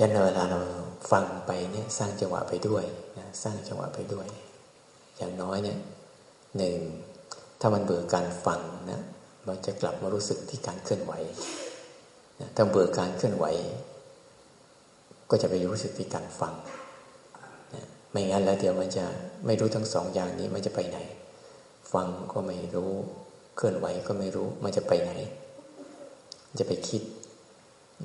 ยันเวลาเราฟังไปเนี่ยสร้างจังหวะไปด้วยนะสร้างจังหวะไปด้วย อย่างน้อยเนี่ยหนึ่งถ้ามันเบื่อการฟังนะมันจะกลับมารู้สึกที่การเคลื่อนไหวนะถ้าเบื่อการเคลื่อนไหว ก็จะไปรู้สึกที่การฟังนะไม่งั้นแล้วเดี๋ยวมันจะไม่รู้ทั้งสองอย่างนี้มันจะไปไหน ฟังก็ไม่รู้ เคลื่อนไหวก็ไม่รู้มันจะไปไหน จะไปคิด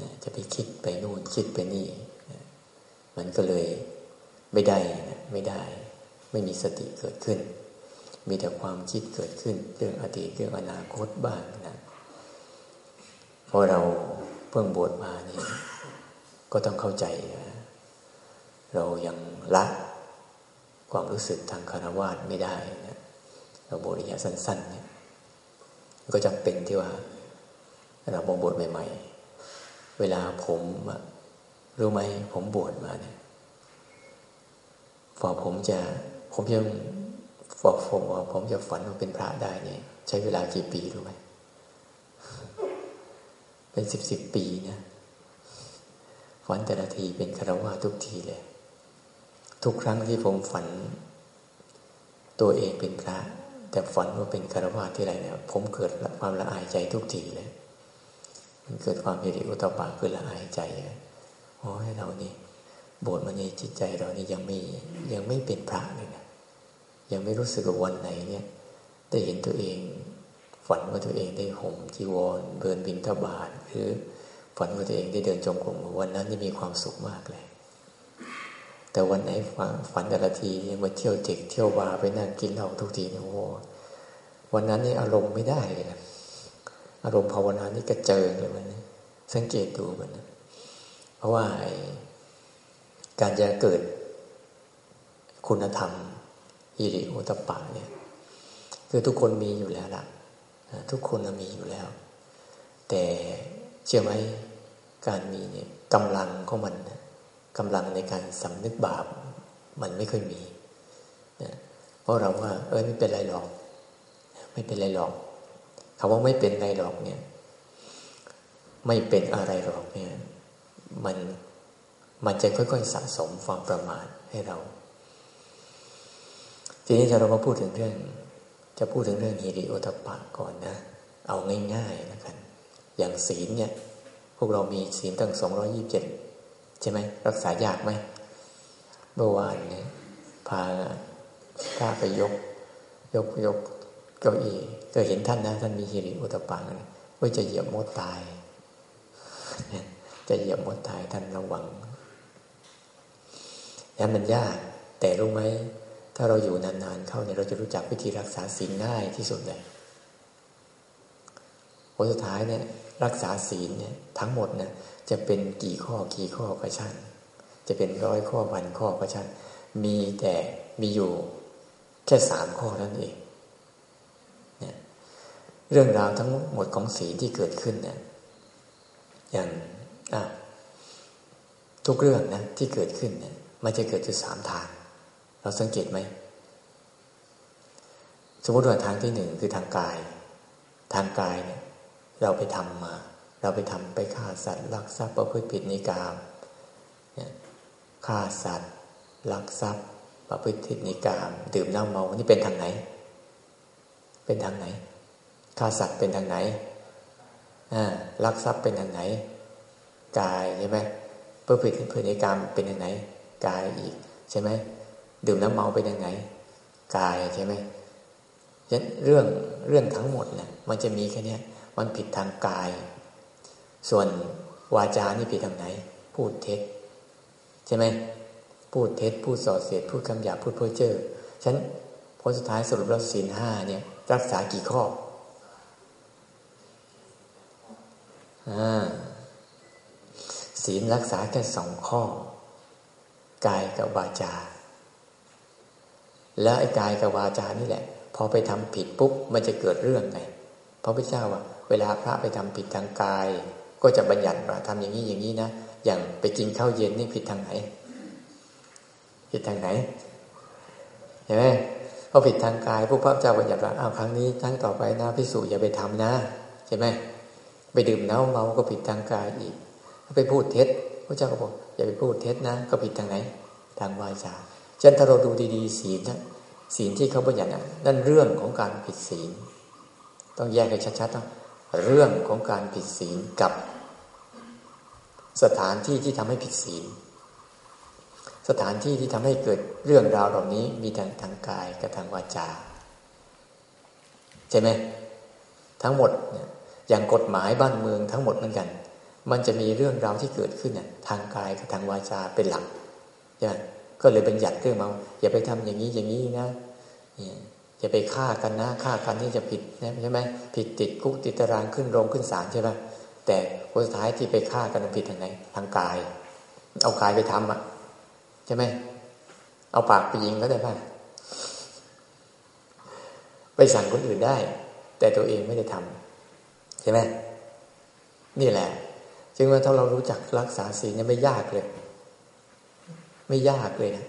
นะจะไปคิดไปนู่นคิดไปนี่นะมันก็เลยไม่ได้นะไม่ได้ ไม่มีสติเกิดขึ้น มีแต่ความคิดเกิดขึ้น เรื่องอดีตเรื่องอนาคตบ้างนะเพราะเราเพิ่งบวชมานี่ก็ต้องเข้าใจนะเรายังละความรู้สึกทางคารวะไม่ได้นะเราบวชระยะสั้นๆเนี่ยก็จำเป็นที่ว่าเราบวชใหม่ ๆ เวลาผมรู้ไหมผมบวชมาเนี่ยฝอผมจะผมยังฝอผมว่าผมจะฝันว่าเป็นพระได้เนี่ย ใช้เวลากี่ปีรู้ไหมเป็นสิบสิบปีนะฝันแต่ละทีเป็นคารวะทุกทีเลย ทุกครั้งที่ผมฝัน ตัวเองเป็นพระ แต่ฝันว่าเป็นคารวะที่ไรเนี่ย ผมเกิดความละอายใจทุกทีเลย มันเกิดความเฮริอุตปาคือละอายใจโอ้ยเรานี่บทมันในจิตใจเรานี่ยังไม่ยังไม่เป็นพระเลยนะยังไม่รู้สึกว่าวันไหนเนี่ยได้เห็นตัวเองฝันว่าตัวเองได้ห่มจีวรเบินบินทบาทหรือฝันว่าตัวเองได้เดินจงกรมวันนั้นนี่มีความสุขมากเลย แต่วันไหนฝันฝันแต่ละทีมาเที่ยวเจ็กเที่ยววาไปนั่งกินเหล้าทุกทีโอ้วันนั้นนี่อารมณ์ไม่ได้เลยนะ อารมณ์ภาวนานี่กระเจิงเลยมันสังเกตดูมันนะเพราะว่าการจะเกิดคุณธรรมอิริโอตปะเนี่ยคือทุกคนมีอยู่แล้วล่ะ ทุกคนมีอยู่แล้ว แต่เชื่อไหมการมีเนี่ยกำลังของมันกำลังในการสำนึกบาป มันไม่เคยมีนะเพราะเราว่า เอ้ยไม่เป็นไรหรอก ไม่เป็นไรหรอก คำว่าไม่เป็นไรหรอกเนี่ย ไม่เป็นอะไรหรอกเนี่ย มันมันจะค่อย ๆ สะสมความประมาทให้เรา ทีนี้เรามาพูดถึงเรื่อง จะพูดถึงเรื่องฮิริโอตปะก่อนนะ เอาง่ายๆนะกัน อย่างศีลเนี่ย พวกเรามีศีลตั้งสองร้อยี่บเจ็ดใช่ไหมรักษายากไหมเมื่อวานเนี่ยพาพาไปยก ยกยก เก้าอี้ก็เห็นท่านนะ ท่านมีฮิริโอตปะว่าจะเหยียบมดตาย จะเหยียบมดตายท่านระวังแล้วมันยาก แต่รู้ไหม ถ้าเราอยู่นานๆเข้าเนี่ยเราจะรู้จักวิธีรักษาศีลง่ายที่สุดเลยผลสุดท้ายเนี่ย รักษาศีลเนี่ยทั้งหมดเนี่ยจะเป็นกี่ข้อกี่ข้อก็ช่างจะเป็นร้อยข้อพันข้อก็ช่างมีแต่มีอยู่แค่สามข้อนั่นเอง เรื่องราวทั้งหมดของศีลที่เกิดขึ้นเนี่ยอย่างทุกเรื่องนะที่เกิดขึ้นเนี่ย มันจะเกิดอยู่สามทาง เราสังเกตไหมสมมติว่าทางที่หนึ่งคือทางกาย ทางกายเนี่ย เราไปทำมา เราไปทำไปฆ่าสัตว์ลักทรัพย์ประพฤติผิดในกามเนี่ยฆ่าสัตว์ลักทรัพย์ ประพฤติผิดในกาม ดื่มเหล้าเมานี่เป็นทางไหน เป็นทางไหน ฆ่าสัตว์เป็นทางไหนอ่าลักทรัพย์เป็นทางไหน กายใช่ไหมประพฤติผิดในกามเป็นทางไหน กายอีกใช่ไหมดื่มน้ำเมาไปยังไงกายใช่ไหมยันเรื่องเรื่องทั้งหมดเนี่ยมันจะมีแค่นี้มันผิดทางกาย ส่วนวาจานี่ผิดทางไหน พูดเท็จใช่ไหมพูดเท็จพูดส่อเสียดพูดคำหยาพูดเพ้อเจ้อฉันผลสุดท้ายสรุปแล้วศีลห้าเนี่ยรักษากี่ข้ออ่า ศีลรักษาแค่สองข้อ กายกับวาจา แล้วไอ้กายกับวาจานี่แหละ พอไปทำผิดปุ๊บมันจะเกิดเรื่องไงพระพุทธเจ้าว่าเวลาพระไปทำผิดทางกาย ก็จะบัญญัติว่าทำอย่างนี้อย่างนี้นะอย่างไปกินข้าวเย็นนี่ผิดทางไหน ผิดทางไหนเห็นไหมพอผิดทางกายพวกพระเจ้าบัญญัติว่าอ้าวครั้งนี้ทั้งต่อไปนะพิสูจอย่าไปทำนะใช่ไหม ไปดื่มเน้าเมาก็ผิดทางกายอีกไปพูดเท็จพระเจ้าก็บอกอย่าไปพูดเท็จนะ ก็ผิดทางไหน ทางวาจาฉะนั้นถ้าเราดูดีๆศีลนะศีลที่เขาบัญญัตินั่นเรื่องของการผิดศีล ต้องแยกกันชัดๆต้องเรื่องของการผิดศีลกับ สถานที่ที่ทำให้ผิดศีล สถานที่ที่ทำให้เกิดเรื่องราวเหล่านี้มีทางทางกายกับทางวาจา ใช่ไหมทั้งหมดเนี่ย อย่างกฎหมายบ้านเมืองทั้งหมดเหมือนกัน มันจะมีเรื่องราวที่เกิดขึ้นเนี่ยทางกายกับทางวาจาเป็นหลักใช่ไหมก็เลยบัญญัติเรื่องมาอย่าไปทำอย่างนี้อย่างนี้นะอย่าไปฆ่ากันนะฆ่ากันนี่จะผิดนะใช่ไหมผิดติดคุกติดตารางขึ้นโรงขึ้นศาลใช่ไหมแต่คนสุดท้ายที่ไปฆ่ากันผิดทางไหนทางกาย เอากายไปทำอะใช่ไหมเอาปากไปยิงก็ได้ป่ะไปสั่งคนอื่นได้ แต่ตัวเองไม่ได้ทำใช่ไหมนี่แหละ จึงว่าถ้าเรารู้จักรักษาศีลเนี่ยไม่ยากเลย ไม่ยากเลยนะ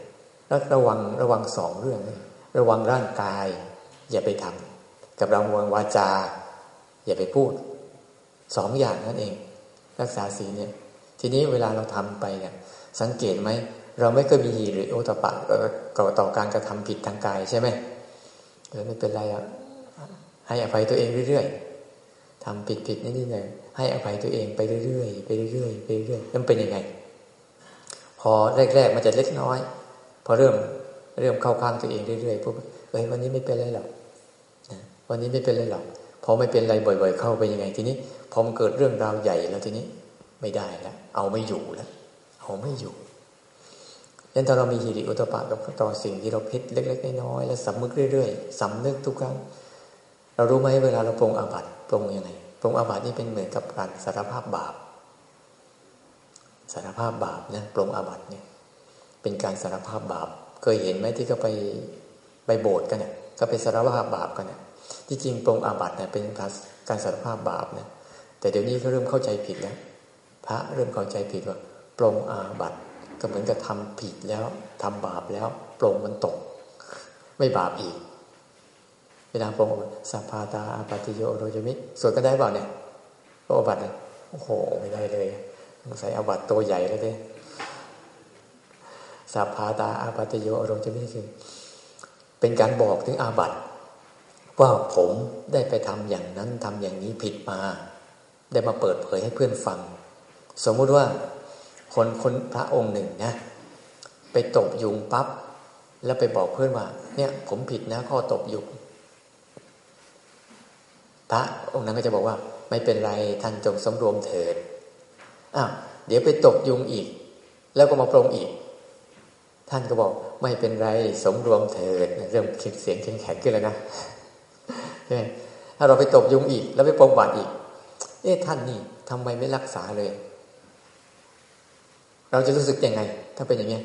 แล้วระวังระวังสองเรื่องระวังร่างกาย อย่าไปทำกับระวังวาจา อย่าไปพูดสองอย่างนั่นเอง รักษาศีลเนี่ย ทีนี้เวลาเราทำไปเนี่ย สังเกตไหมเราไม่เคยมีหีหรือโอตปะก่อต่อการกระทำผิดทางกายใช่ไหมเออไม่เป็นไรอะให้อภัยตัวเองเรื่อยๆ ทำผิดผิดนิดนิดหน่อยให้อภัยตัวเองไปเรื่อยๆไปเรื่อยๆไปเรื่อยๆนั่นเป็นยังไง พอแรกๆมันจะเล็กน้อย พอเริ่มเริ่มเข้าข้างตัวเองเรื่อยๆปุ๊บเฮ้ยวันนี้ไม่เป็นไรหรอกวันนี้ไม่เป็นไรหรอกพอไม่เป็นไรบ่อย ๆ เข้าไปยังไง ทีนี้พอมันเกิดเรื่องราวใหญ่แล้วทีนี้ไม่ได้แล้วเอาไม่อยู่แล้วเอาไม่อยู่ยันถ้าเรามีฮิริอุตปะกับต่อสิ่งที่เราพิษเล็ก ๆ น้อยๆแล้วสำนึกเรื่อยๆสำนึกทุกครั้งเรารู้ไหมเวลาเราปรงอาบัติ ปรงยังไงปรงอาบัตินี่เป็นเหมือนกับการสารภาพบาป สารภาพบาปเนะปรงอาบัติเนี่ยเป็นการสารภาพบาป เคยเห็นไหมที่เขาไปไปโบสถ์กันเนี่ยก็ไปสารภาพบาปกันเนี่ยที่จริงปรงอาบัติเนี่ยเป็นการสารภาพบาปนะแต่เดี๋ยวนี้เขาเริ่มเข้าใจผิดแล้วพระเริ่มเข้าใจผิดว่าปรงอาบัติก็เหมือนกับทำผิดแล้วทำบาปแล้วปรงมันตก ไม่บาปอีก เวลาปรงสัพพาตาอาปติโยโรจมิสวดก็ได้เปล่าเนี่ยโรบัตเนี่ยโอ้โหไม่ได้เลยต้องใส่อาบัตตัวใหญ่แล้วเด้สัพพาตาอาปติโยโรจมิคือเป็นการบอกถึงอาบัติว่าผมได้ไปทำอย่างนั้นทำอย่างนี้ผิดมา ได้มาเปิดเผยให้เพื่อนฟัง สมมุติว่าคนคนพระองค์หนึ่งนะไปตบยุงปับ๊บแล้วไปบอกเพื่อนว่า เนี่ย ผมผิดนะข้อตบยุง พระองค์นั้นก็จะบอกว่า ไม่เป็นไรท่านจงสมรวมเถิดอ้าวเดี๋ยวไปตบยุงอีก แล้วก็มาปรงอีก ท่านก็บอกไม่เป็นไรสมรวมเถิดเริ่มคิดเสียงแข็งแข็งขึ้นแล้วนะถ้าเราไปตบยุงอีก แล้วไปปรงบาดอีก เอ๊ะท่านนี่ทำไมไม่รักษาเลย เราจะรู้สึกยังไง ถ้าเป็นอย่างนี้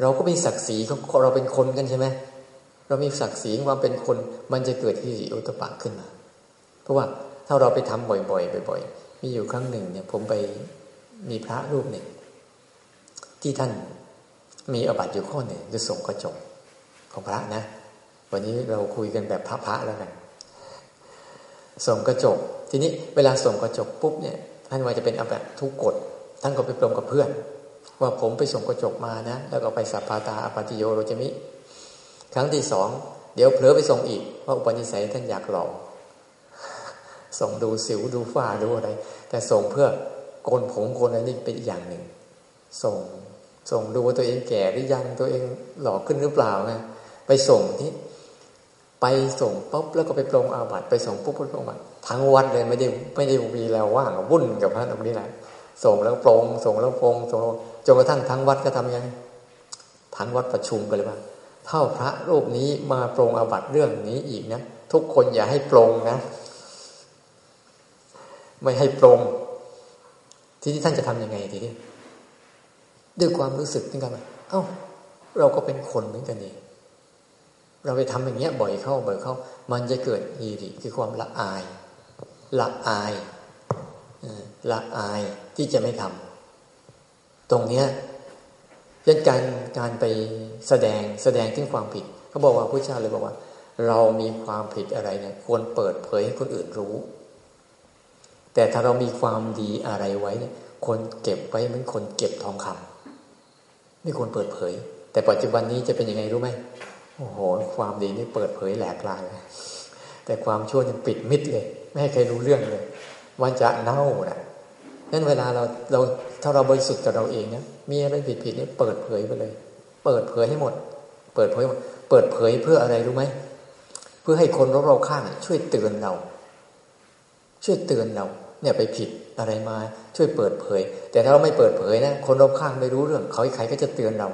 เราก็มีศักดิ์ศรีของเราเป็นคนกันใช่ไหมเรามีศักดิ์ศรีความเป็นคน มันจะเกิดที่อุตปะขึ้นมา เพราะว่าถ้าเราไปทำบ่อยๆบ่อย ๆ มีอยู่ครั้งหนึ่ง เนี่ย ผมไปมีพระรูปหนึ่ง ที่ท่านมีอบัติอยู่ข้อหนึ่งคือส่งกระจกของพระนะ วันนี้เราคุยกันแบบพระๆแล้วกันส่งกระจก ทีนี้เวลาส่งกระจกปุ๊บเนี่ยท่านว่าจะเป็นอาแบบทุกกฎท่านก็ไปปรมกับเพื่อน ว่าผมไปส่งกระจกมานะแล้วก็ไปสัพพาตาอปติโยโรจมิ ครั้งที่สองเดี๋ยวเผลอไปส่งอีกเพราะอุปนิสัยท่านอยากหลอก ส่งดูสิวดูฝ้าดูอะไร แต่ส่งเพื่อโกนผมโกนอะไรนี่เป็นอีกอย่างหนึ่ง ส่งส่งดูว่าตัวเองแก่หรือยังตัวเองหล่อขึ้นหรือเปล่าไงไปส่งที่ไปส่งปุ๊บแล้วก็ไปปรงอาบัติไปส่งปุ๊บปุ๊บปรงอาบัติทั้งวันเลยไม่ได้ไม่ได้มีแล้วว่างวุ่นกับพระตรงนี้แหละส่งแล้วปรงส่งแล้วปรงส่งจนกระทั่งทั้งวัดก็ทำยังทั้งวัดประชุมกันเลยว่าเท่าพระรูปนี้มาปรงอาบัติเรื่องนี้อีกนะทุกคนอย่าให้ปรงนะ ไม่ให้ปรงทีนี้ท่านจะทํำยังไงทีนี้ด้วยความรู้สึกนี่กันเอ้า เราก็เป็นคนเหมือนกันเองเราไปทำอย่างเงี้ย บ่อยเข้าบ่อยเข้า มันจะเกิดฮีริคือความละอาย ละอายละอายที่จะไม่ทำตรงเนี้ยเรื่องการการไปแสดงแสดงถึงความผิด เขาบอกว่าพระเจ้าเลยบอกว่า เรามีความผิดอะไรเนี่ย ควรเปิดเผยให้คนอื่นรู้ แต่ถ้าเรามีความดีอะไรไว้เนี่ยคนเก็บไว้เหมือนคนเก็บทองคำไม่ควรเปิดเผย แต่ปัจจุบันนี้จะเป็นยังไงรู้ไหมโอ้โห ความดีนี่เปิดเผยแหลกลายแต่ความชั่วยังปิดมิดเลย ไม่ให้ใครรู้เรื่องเลยวันจะเน่านะนั้นเวลาเราเราถ้าเราบริสุทธิ์กับเราเองนะมีอะไรผิดผิดนี่เปิดเผยไปเลย เปิดเผยให้หมด เปิดเผยหมดเปิดเผยเพื่ออะไรรู้ไหมเพื่อให้คนรอบๆข้างช่วยเตือนเรา ช่วยเตือนเรา เนี่ยไปผิดอะไรมาช่วยเปิดเผย แต่ถ้าเราไม่เปิดเผยนะคนรอบข้างไม่รู้เรื่อง เขาใครก็จะเตือนเรา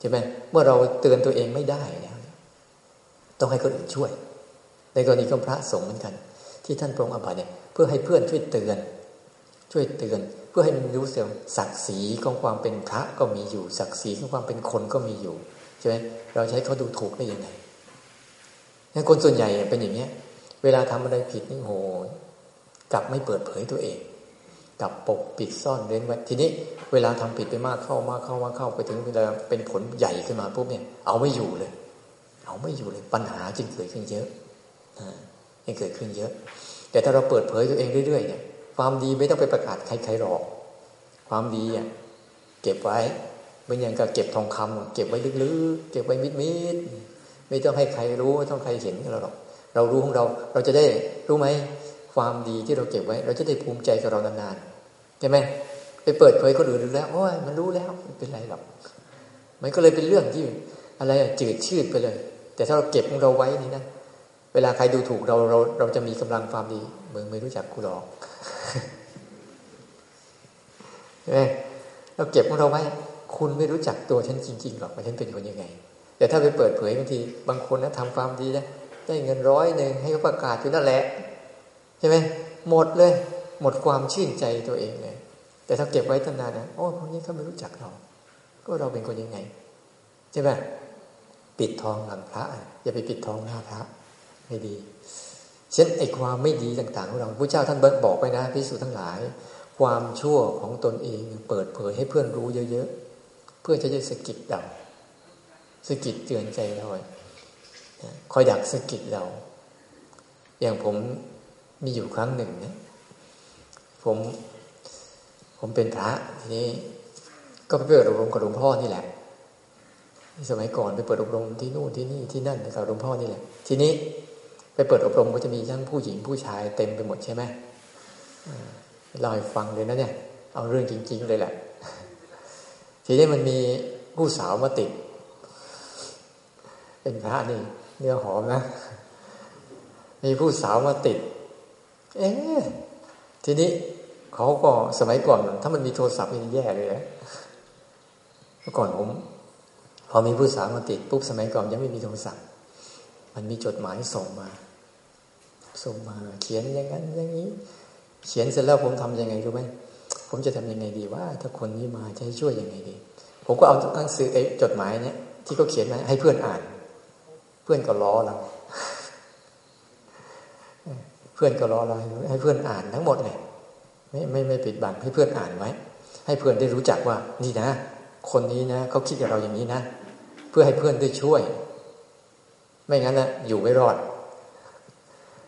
ใช่ไหมเมื่อเราเตือนตัวเองไม่ได้ต้องให้คนอื่นช่วย ในกรณีของพระสงฆ์เหมือนกัน ที่ท่านปรงอภัยเนี่ยเพื่อให้เพื่อนช่วยเตือน ช่วยเตือน เพื่อให้มันรู้เสียงศักดิ์ศรีของความเป็นพระก็มีอยู่ ศักดิ์ศรีของความเป็นคนก็มีอยู่ใช่ไหมเราใช้เขาดูถูกได้ยังไงคนส่วนใหญ่เป็นอย่างเนี้ย เวลาทำอะไรผิดนี่โห กลับไม่เปิดเผยตัวเองกลับปกปิดซ่อนเร้นไว้ ทีนี้เวลาทำผิดไปมากเข้ามากเข้ามากเข้าไปถึงเวลาเป็นผลใหญ่ขึ้นมาปุ๊บเนี่ย เอาไม่อยู่เลย เอาไม่อยู่เลยปัญหาจึงเกิดขึ้นเยอะอ่ายังเกิดขึ้นเยอะ แต่ถ้าเราเปิดเผยตัวเองเรื่อยๆเนี่ย ความดีไม่ต้องไปประกาศใครๆหรอก ความดีอะเก็บไว้เหมือนอย่างกับเก็บทองคำเก็บไว้ลึกๆเก็บไว้มิดๆไม่ต้องให้ใครรู้ไม่ต้องใครเห็นเราหรอก เรารู้ของเรา เราจะได้รู้ไหม ความดีที่เราเก็บไว้ เราจะได้ภูมิใจกับเรานานๆใช่ไหมไปเปิดเผยคนอื่นดูแล้วโอ้ยมันรู้แล้วไม่เป็นไรหรอกมันก็เลยเป็นเรื่องที่อะไรจืดชืดไปเลย แต่ถ้าเราเก็บของเราไว้นี่นะเวลาใครดูถูกเราเราเราจะมีกำลังความดีมึงไม่รู้จักกูหรอกใช่ไหมเราเก็บของเราไว้คุณไม่รู้จักตัวฉันจริงๆหรอกว่าฉันเป็นคนยังไง แต่ถ้าไปเปิดเผยบางที บางคนนะทำความดีนะได้เงินร้อยหนึ่งให้เขาประกาศอยู่นั่นแหละ ใช่ไหมหมดเลย หมดความชื่นใจตัวเองเลย แต่ถ้าเก็บไว้ตั้งนานนะโอ้พวกนี้เขาไม่รู้จักเรา ก็เราเป็นคนยังไง ใช่ไหมปิดทองหลังพระ อย่าไปปิดทองหน้าพระไม่ดีเช่นไอ้ความไม่ดีต่างๆของเราพระเจ้าท่านบอกไปนะพิสูจทั้งหลาย ความชั่วของตนเองเปิดเผยให้เพื่อนรู้เยอะๆ เพื่อจะได้สกิดเราสกิดเตือนใจเราคอยดักสกิดเรา อย่างผม มีอยู่ครั้งหนึ่งเนะผมผมเป็นพระทีนี้ ก็ไปเปิดอบรมกับหลวงพ่อนี่แหละสมัยก่อนไปเปิดอบรมที่นู่นที่นี่ที่นั่นกับหลวงพ่อนี่แหละ ทีนี้ไปเปิดอบรมก็จะมีทั้งผู้หญิงผู้ชายเต็มไปหมดใช่ไหมเล่าให้ฟังเลยนะเนี่ย เอาเรื่องจริง ๆ เลยแหละ ทีนี้มันมีผู้สาวมาติด เป็นพระนี่เนื้อหอมนะ มีผู้สาวมาติด เอ๊ทีนี้เขาก็สมัยก่อน ถ้ามันมีโทรศัพท์นี่แย่เลยนะเมื่อก่อนผม พอมีผู้สาวมาติดปุ๊บสมัยก่อนยังไม่มีโทรศัพท์ มันมีจดหมายส่งมา ส่งมา เขียนอย่างนั้น อย่างนี้ เขียนเสร็จแล้วผมทํำยังไงรู้ไหมผมจะทำยังไงดีว่า ถ้าคนนี้มาจะให้ช่วยยังไงดี ผมก็เอาหนังสือไอ้จดหมายเนี่ยที่เขาเขียนมาให้เพื่อนอ่าน เพื่อนก็ล้อเรา เพื่อนก็รอเราให้เพื่อนอ่านทั้งหมดเนี่ยไม่ไม่ไม่ปิดบังให้เพื่อนอ่านไว้ ให้เพื่อนได้รู้จักว่า นี่นะ คนนี้นะเขาคิดกับเราอย่างนี้นะ เพื่อให้เพื่อนได้ช่วย ไม่งั้นนะอยู่ไม่รอด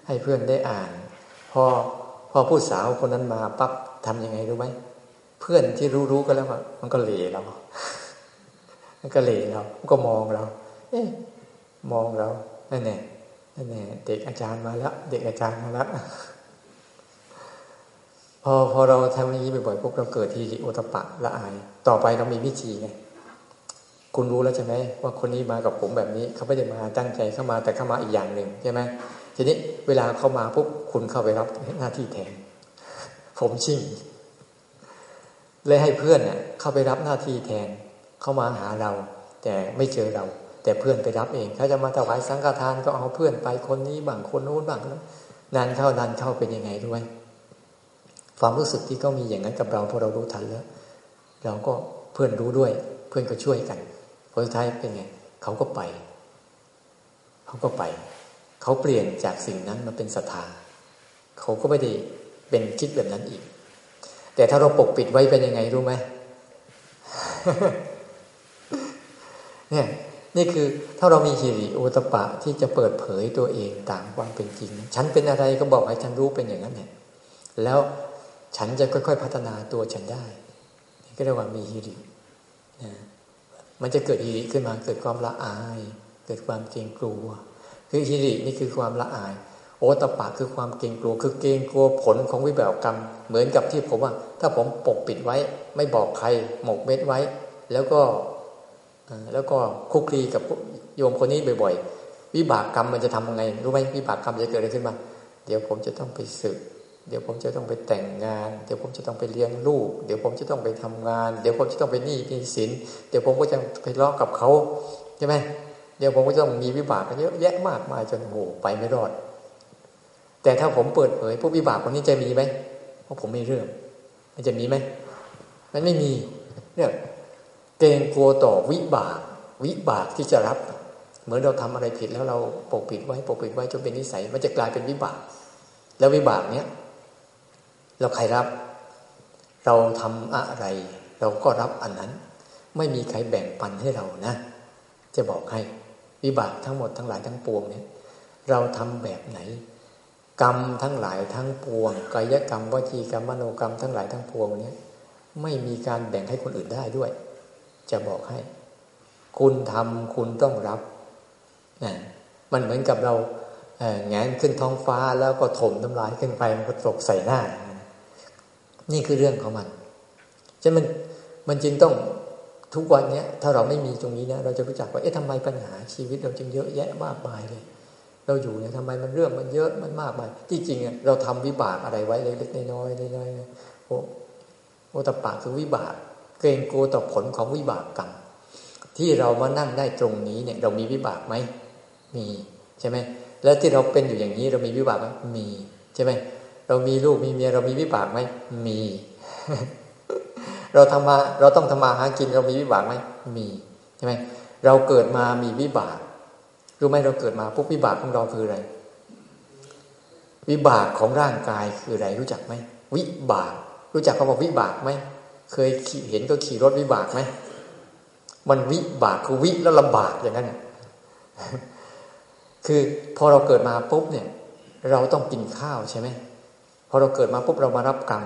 ให้เพื่อนได้อ่าน พอพอผู้สาวคนนั้นมาปั๊บทำยังไงรู้ไหมเพื่อนที่รู้รู้ก็แล้วมันก็เหล่เรามันก็เหล่เรามันก็มองเรา เอ๊ะมองเรานั่นแหละ นั่เด็กอาจารย์มาแล้ว เด็กอาจารย์มาแล้วพอพอเราทำอย่างนี้บ่อยๆพวกเราเกิดทีริโอตปะละอาย ต่อไปเรามีวิธีไงคุณรู้แล้วใช่ไหมว่าคนนี้มากับผมแบบนี้ เขาไม่ได้มาตั้งใจเข้ามาแต่เข้ามาอีกอย่างหนึ่งใช่ไหมทีนี้เวลาเข้ามาปุ๊บคุณเข้าไปรับหน้าที่แทน ผมชิ่งเลยให้เพื่อนเนี่ยเข้าไปรับหน้าที่แทน เข้ามาหาเรา แต่ไม่เจอเรา แต่เพื่อนไปรับเองเขาจะมาถวายสังฆทานก็เอาเพื่อนไปคนนี้บางคนโน้นบางนานเข้านานเข้าเป็นยังไงด้วย ความรู้สึกที่เขามีอย่างนั้นกับเราพอเรารู้ทันแล้ว เราก็เพื่อนรู้ด้วย เพื่อนก็ช่วยกันผลท้ายเป็นไงเขาก็ไป เขาก็ไป เขาเปลี่ยนจากสิ่งนั้นมาเป็นศรัทธาเขาก็ไม่ได้เป็นคิดแบบนั้นอีก แต่ถ้าเราปกปิดไว้เป็นยังไงรู้ไหมเนี่ย นี่คือถ้าเรามีหิริโอตปะที่จะเปิดเผยตัวเองตามความเป็นจริง ฉันเป็นอะไรก็บอกให้ฉันรู้เป็นอย่างนั้นเนี่ยแล้วฉันจะค่อย ๆ พัฒนาตัวฉันได้ นี่ก็เรียกว่ามีฮิรินะมันจะเกิดฮิริขึ้นมาเกิดความละอาย เกิดความเกรงกลัว คือฮิรินี่คือความละอาย โอตปะคือความเกรงกลัว คือเกรงกลัวผลของวิบากกรรม เหมือนกับที่ผมว่า ถ้าผมปกปิดไว้ ไม่บอกใครหมกเม็ดไว้ แล้วก็ แล้วก็คุกคีกับโยมคนนี้บ่อยๆ วิบากกรรมมันจะทำยังไง รู้ไหมวิบากกรรมจะเกิดอะไรขึ้นมา เดี๋ยวผมจะต้องไปศึก เดี๋ยวผมจะต้องไปแต่งงาน เดี๋ยวผมจะต้องไปเลี้ยงลูก เดี๋ยวผมจะต้องไปทำงาน เดี๋ยวผมจะต้องไปหนี้หนี้สิน เดี๋ยวผมก็จะไปเลาะกับเขาใช่ไหมเดี๋ยวผมก็ต้องมีวิบากกันเยอะแยะมากมายจนโหไปไม่รอด แต่ถ้าผมเปิดเผยพวกวิบากคนนี้จะมีไหมเพราะผมไม่เรื่อง มันจะมีไหมมันไม่มีเนี่ย เกรงกลัวต่อวิบาก วิบากที่จะรับ เหมือนเราทำอะไรผิดแล้วเราปกปิดไว้ปกปิดไว้จนเป็นนิสัย มันจะกลายเป็นวิบาก แล้ววิบากเนี้ยเราใครรับ เราทำอะไร เราก็รับอันนั้น ไม่มีใครแบ่งปันให้เรานะ จะบอกให้วิบากทั้งหมดทั้งหลายทั้งปวงเนี่ยเราทำแบบไหน กรรมทั้งหลายทั้งปวงกายกรรมวจีกรรมมโนกรรมทั้งหลายทั้งปวงเนี่ยไม่มีการแบ่งให้คนอื่นได้ด้วย จะบอกให้ คุณทำคุณต้องรับนะมันเหมือนกับเราแงนขึ้นท้องฟ้าแล้วก็ถมน้ำลายขึ้นไปมันก็ตกใส่หน้า นี่คือเรื่องของมันฉะนั้นมันจึงต้องทุกวันเนี้ยถ้าเราไม่มีตรงนี้นะเราจะรู้จักว่าเอ๊ะทำไมปัญหาชีวิตเราจึงเยอะแยะมากมายเลย เราอยู่เนี่ยทำไมมันเรื่องมันเยอะมันมากมายที่จริงอะเราทำวิบากอะไรไว้เล็กๆน้อยๆน้อยๆโอ้โอตปะคือวิบาก เกรงกลัวต่อผลของวิบากกรรมที่เรามานั่งได้ตรงนี้เนี่ย เรามีวิบากไหมมีใช่ไหมแล้วที่เราเป็นอยู่อย่างนี้เรามีวิบากไหมมีใช่ไหมเรามีลูกมีเมียเรามีวิบากไหมมี เราทำมาเราต้องทำมาหากินเรามีวิบากไหมมีใช่ไหมเราเกิดมามีวิบากรู้ไหมเราเกิดมาปุ๊บวิบากของเราคืออะไร วิบากของร่างกายคืออะไรรู้จักไหมวิบาก รู้จักคำว่าวิบากไหม เคยเห็นก็ขี่รถวิบากไหมมันวิบากคือวิแล้วลำบากอย่างนั้นคือพอเราเกิดมาปุ๊บเนี่ย เราต้องกินข้าวใช่ไหมพอเราเกิดมาปุ๊บเรามารับกรรม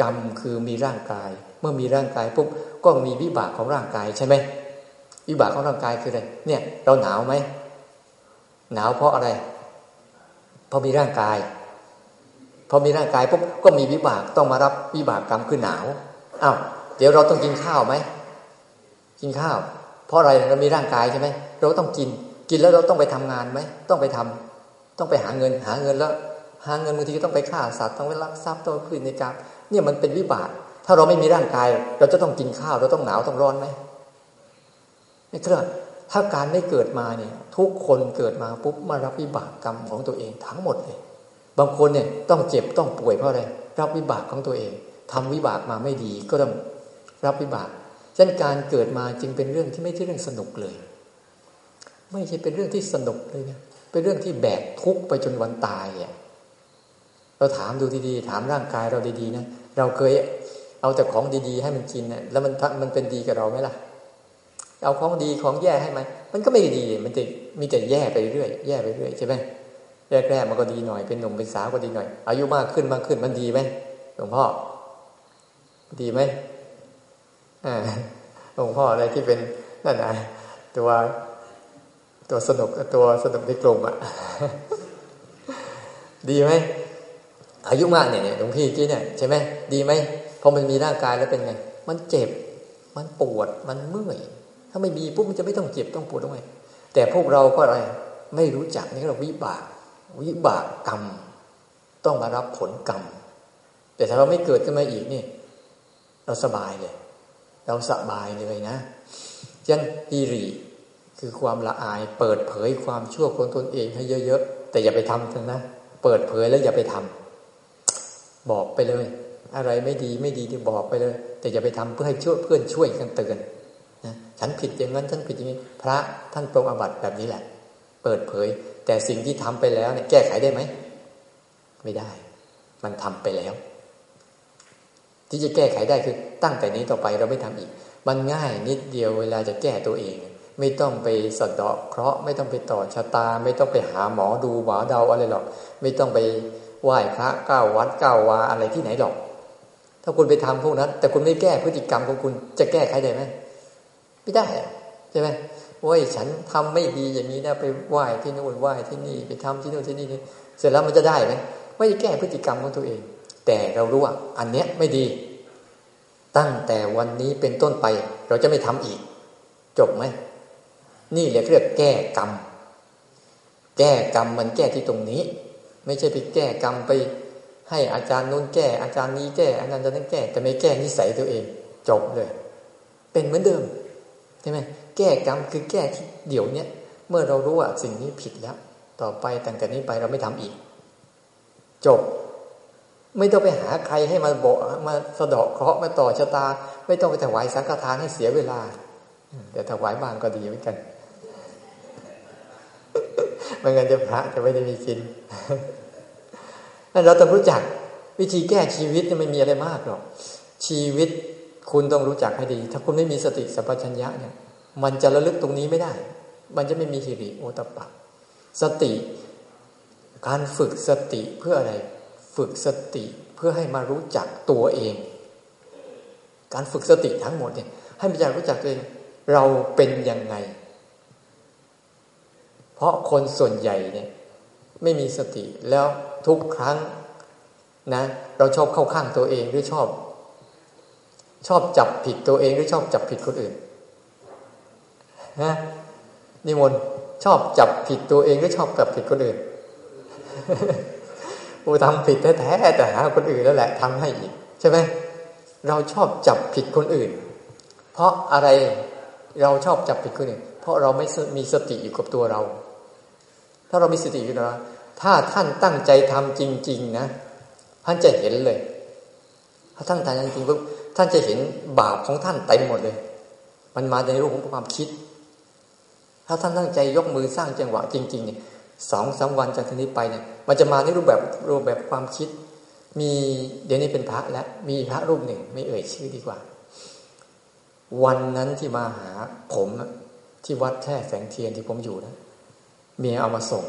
กรรมคือมีร่างกาย เมื่อมีร่างกายปุ๊บก็มีวิบากของร่างกายใช่ไหมวิบากของร่างกายคืออะไรเนี่ย เราหนาวไหมหนาวเพราะอะไร เพราะมีร่างกายพอมีร่างกายปุ๊บก็มีวิบากต้องมารับวิบากกรรมคือหนาว อ้าวเดี๋ยวเราต้องกินข้าวไหมกินข้าว เพราะอะไรเรามีร่างกายใช่ไหมเราต้องกิน กินแล้วเราต้องไปทำงานไหมต้องไปทำต้องไปหาเงินหาเงินแล้ว หาเงินบางทีก็ต้องไปฆ่าสัตว์ต้องไปลักทรัพย์ต้องขึ้นในกรรเนี่ยมันเป็นวิบากถ้าเราไม่มีร่างกาย เราจะต้องกินข้าว เราต้องหนาวต้องร้อนไหมไม่ใช่ถ้าการไม่เกิดมาเนี่ย ทุกคนเกิดมาปุ๊บมารับวิบากกรรมของตัวเองทั้งหมดเลย บางคนเนี่ยต้องเจ็บต้องป่วยเพราะอะไรรับวิบากของตัวเอง ทำวิบากมาไม่ดีก็ต้องรับวิบากฉะนั้นการเกิดมาจึงเป็นเรื่องที่ไม่ใช่เรื่องสนุกเลย ไม่ใช่เป็นเรื่องที่สนุกเลยนะเป็นเรื่องที่แบกทุกไปจนวันตายอะเราถามดูดีๆ ถามร่างกายเราดีๆนะเราเคยเอาแต่ของดีๆ ให้มันกินนะแล้วมันมันเป็นดีกับเราไหมล่ะ เอาของดีของแย่ให้มัน มันก็ไม่ดี มันจะมีแต่แย่ไปเรื่อย แย่ไปเรื่อยใช่ไหมแรกๆมันก็ดีหน่อย เป็นหนุ่มเป็นสาวก็ดีหน่อย อายุมากขึ้นมากขึ้นมันดีไหมหลวงพ่อ ดีไหมหลวงพ่ออะไรที่เป็นนั่นนะตัวตัวสนุกตัวสนุกในกลุ่มอะดีไหมอายุมากเนี่ยหลวงพี่กี้เนี่ยใช่ไหมดีไหมพอมันมีร่างกายแล้วเป็นไง มันเจ็บ มันปวดมันเมื่อยถ้าไม่มีปุ๊บมันจะไม่ต้องเจ็บต้องปวดด้วยแต่พวกเราก็อะไร ไม่รู้จักนี่เราวิบาก วิบากกรรม ต้องมารับผลกรรม แต่ถ้าเราไม่เกิดขึ้นมาอีกนี่ เราสบายเลย เราสบายเลยนะยันฮีรีคือความละอายเปิดเผยความชั่วของตนเองให้เยอะๆแต่อย่าไปทำนะ เปิดเผยแล้วอย่าไปทำบอกไปเลย อะไรไม่ดีไม่ดีที่บอกไปเลย แต่อย่าไปทำเพื่อให้ช่วยเพื่อนช่วยกันเตือนนะฉันผิดอย่างนั้นฉันผิดอย่างนี้ พระท่านปรงอบัติแบบนี้แหละ เปิดเผย แต่สิ่งที่ทำไปแล้วเนี่ยแก้ไขได้ไหมไม่ได้ มันทำไปแล้ว ที่จะแก้ไขได้คือตั้งแต่นี้ต่อไปเราไม่ทำอีก มันง่ายนิดเดียวเวลาจะแก้ตัวเอง ไม่ต้องไปสะเดาะเคราะห์ไม่ต้องไปต่อชะตา ไม่ต้องไปหาหมอดูหมอเดาอะไรหรอก ไม่ต้องไปไหว้พระเก้าวัดเก้าวาอะไรที่ไหนหรอก ถ้าคุณไปทำพวกนั้น แต่คุณไม่แก้พฤติกรรมของคุณจะแก้ใครได้ไหมไม่ได้ใช่ไหมว่าฉันทำไม่ดีอย่างนี้นะไปไหว้ที่นู่นไหว้ที่นี่ไปทำที่นู่นที่นี่เสร็จแล้วมันจะได้ไหมไม่ได้แก้พฤติกรรมของตัวเอง แต่เรารู้ว่าอันเนี้ยไม่ดี ตั้งแต่วันนี้เป็นต้นไป เราจะไม่ทำอีก จบไหม นี่เรียกเรียกแก้กรรม แก้กรรมมันแก้ที่ตรงนี้ ไม่ใช่ไปแก้กรรมไป ให้อาจารย์นู้นแก้ อาจารย์นี้แก้อาจารย์นั้นแก้ แต่ไม่แก้นิสัยตัวเอง จบเลย เป็นเหมือนเดิมใช่ไหมแก้กรรมคือแก้ที่เดี๋ยวเนี้ยเมื่อเรารู้ว่าสิ่งนี้ผิดแล้ว ต่อไปตั้งแต่นี้ไปเราไม่ทำอีก จบ ไม่ต้องไปหาใครให้มาบอกมาสะดอกเคราะห์มาต่อชะตา ไม่ต้องไปถวายสังฆทานให้เสียเวลาแต่ถวายบ้างก็ดีเหมือนกันไม่งั้นจะพระจะไม่ได้มีกินนั่นเราต้องรู้จักวิธีแก้ชีวิตไม่มีอะไรมากหรอกชีวิตคุณต้องรู้จักให้ดี ถ้าคุณไม่มีสติสัพพัญญะเนี่ย มันจะระลึกตรงนี้ไม่ได้ มันจะไม่มีหิริโอตปะ สติ การฝึกสติเพื่ออะไร ฝึกสติเพื่อให้มารู้จักตัวเอง การฝึกสติทั้งหมดเนี่ย ให้มารู้จักตัวเอง เราเป็นยังไง เพราะคนส่วนใหญ่เนี่ย ไม่มีสติแล้วทุกครั้งนะ เราชอบเข้าข้างตัวเองหรือชอบ ชอบจับผิดตัวเองหรือชอบจับผิดคนอื่นนะนิมนต์ชอบจับผิดตัวเองหรือชอบจับผิดคนอื่น อูทำผิดแท้ๆแต่หาคนอื่นแล้วแหละทำให้อีก ใช่ไหมเราชอบจับผิดคนอื่น เพราะอะไรเราชอบจับผิดคนอื่น เพราะเราไม่มีสติอยู่กับตัวเรา ถ้าเรามีสติอยู่กับเราถ้าท่านตั้งใจทำจริง ๆ นะ ท่านจะเห็นเลย ถ้าตั้งใจจริงๆปุ๊บท่านจะเห็นบาปของท่านเต็มหมดเลย มันมาในรูปของความคิด ถ้าท่านตั้งใจยกมือสร้างจังหวะจริงๆเนี่ย สองสาวันจากทีนี้ไปเนี่ยมันจะมาในรูปแบบรูปแบบความคิด มีเดี๋ยวนี้เป็นพระแล้วมีพระรูปหนึ่ง ไม่เอ่ยชื่อดีกว่า วันนั้นที่มาหาผมที่วัดแท่แสงเทียนที่ผมอยู่นะเมียเอามาส่ง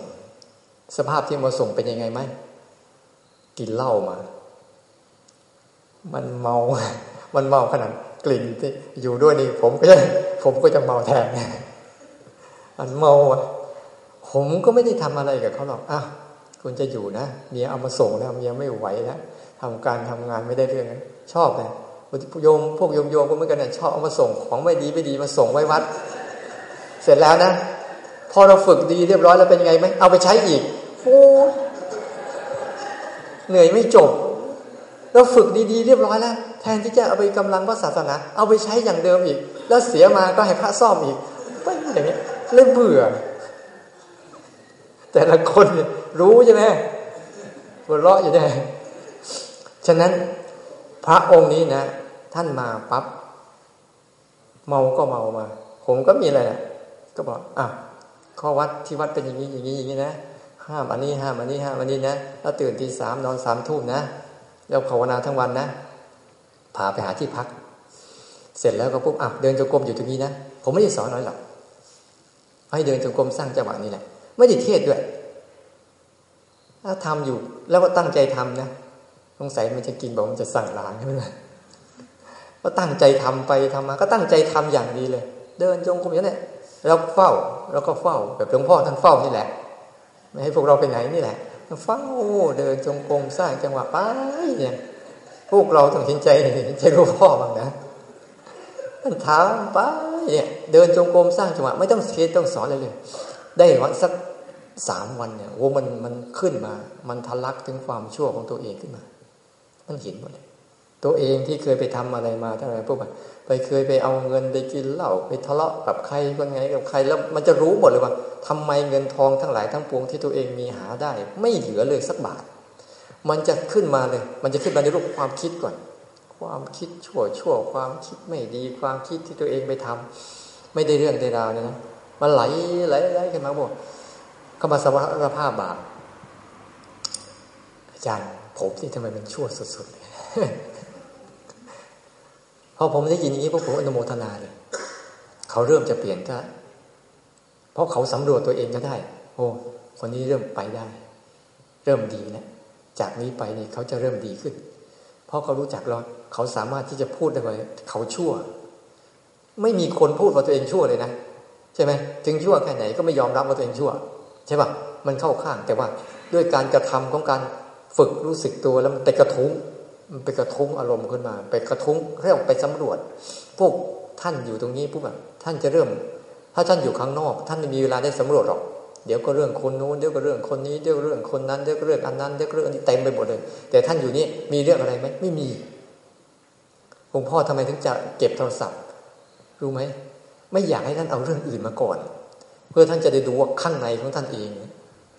สภาพที่มาส่งเป็นยังไงไหมกินเหล้ามา มันเมา มันเมาขนาดกลิ่นที่อยู่ด้วยนี่ผมก็จะผมก็จะเมาแทนมันเมาอะ ผมก็ไม่ได้ทำอะไรกับเขาหรอกอะคุณจะอยู่นะเมียเอามาส่งแล้วเมียไม่ไหวแล้วทำการทำงานไม่ได้เรื่องนชอบเลยโยมพวกโยมโยมก็เหมือนกันนะชอบเอามาส่งของไม่ดีไม่ดีมาส่งไว้วัด เสร็จแล้วนะพอเราฝึกดีเรียบร้อยแล้วเป็นยังไงไหมเอาไปใช้อีกโอ้เหนื่อยไม่จบเราฝึกดีๆ เรียบร้อยแล้ว แทนที่จะเอาไปกำลังพระศาสนา เอาไปใช้อย่างเดิมอีก แล้วเสียมาก็ให้พระซ่อมอีกเป็นอย่างนี้เลยเบื่อ แต่ละคนรู้ใช่ไหมหัวเราะอยู่ได้ฉะนั้นพระองค์นี้นะ ท่านมาปับ๊บเมาก็เมามา ผมก็มีอะไรก็บอกอะข้อวัดที่วัดเป็นอย่างนี้อย่างนี้อย่างนี้นะห้ามอันนี้ห้ามอันนี้ห้ามอันนี้นะแล้วตื่นทีสามนอนสามทุ่มนะแล้วภาวนาทั้งวันนะพาไปหาที่พัก เสร็จแล้วก็ปุ๊บอะเดินจงกรมอยู่ตรงนี้นะผมไม่ได้สอนน้อยหรอกให้เดินจงกรมสร้างจังหวะนี้แหละ ไม่ได้เทศด้วย ถ้าทำอยู่แล้วก็ตั้งใจทำนะสงสัยมันจะกินบอกมันจะสั่งล้างใช่ไหมก็ตั้งใจทำไปทำมา ก็ตั้งใจทำอย่างดีเลย เดินจงกรมอย่างนี้แล้วเฝ้าแล้วก็เฝ้าแบบหลวงพ่อท่านเฝ้านี่แหละ ไม่ให้พวกเราไปไหนนี่แหละเฝ้าเดินจงกรมสร้างจังหวะไปเนี่ยพวกเราต้องเห็นใจเห็นใจรู้พ่อบ้างนะท่านถามไปเนี่ยเดินจงกรมสร้างจังหวะไม่ต้องเสียต้องสอนเลยเลย ได้วันสัก สามวันเนี่ยโอ้มันมันขึ้นมา มันทะลักถึงความชั่วของตัวเองขึ้นมา มันเห็นหมดเลยตัวเองที่เคยไปทำอะไรมาทั้งหลายพวกมันไปเคยไปเอาเงินไปกินเหล้าไปทะเลาะกับใครคนไงกับใครแล้วมันจะรู้หมดเลยว่าทำไมเงินทองทั้งหลายทั้งปวงที่ตัวเองมีหาได้ ไม่เหลือเลยสักบาท มันจะขึ้นมาเลย มันจะขึ้นมาในรูปความคิดก่อน ความคิดชั่วชั่วความคิดไม่ดีความคิดที่ตัวเองไปทำไม่ได้เรื่องได้ราวเนี่ยนะมันไหลไหลไหลขึ้นมาบอก ก็มาสารภาพบาปอาจารย์ผมที่ทำไมมันชั่วสุดๆเลยพอผมได้ยินอย่างนี้พวกผมอนุโมทนาเลยเขาเริ่มจะเปลี่ยนก็เพราะเขาสำรวจตัวเองก็ได้ โอ้คนนี้เริ่มไปได้ เริ่มดีแล้วจากนี้ไปนี่เขาจะเริ่มดีขึ้น เพราะเขารู้จักเราเขาสามารถที่จะพูดได้ว่าเขาชั่ว ไม่มีคนพูดว่าตัวเองชั่วเลยนะ ใช่ไหมถึงชั่วแค่ไหนก็ไม่ยอมรับว่าตัวเองชั่ว ใช่ปะมันเข้าข้างแต่ว่าด้วยการกระทำของการฝึกรู้สึกตัวแล้วมันไปกระทุ้งมันไปกระทุ้งอารมณ์ขึ้นมา ไปกระทุ้งเรียกไปสำรวจ พวกท่านอยู่ตรงนี้ปุ๊บแบบท่านจะเริ่ม ถ้าท่านอยู่ข้างนอก ท่านไม่มีเวลาได้สำรวจหรอกเดี๋ยวก็เรื่องคนนู้นเดี๋ยวก็เรื่องคนนี้เดี๋ยวเรื่องคนนั้นเดี๋ยวก็เรื่องอันนั้นเดี๋ยวก็เรื่องนี้เต็มไปหมดเลย แต่ท่านอยู่นี่มีเรื่องอะไรไหมไม่มีหลวงพ่อทำไมถึงจะเก็บโทรศัพท์ รู้ไหมไม่อยากให้ท่านเอาเรื่องอื่นมาก่อน เพื่อท่านจะได้ดูว่าข้างในของท่านเอง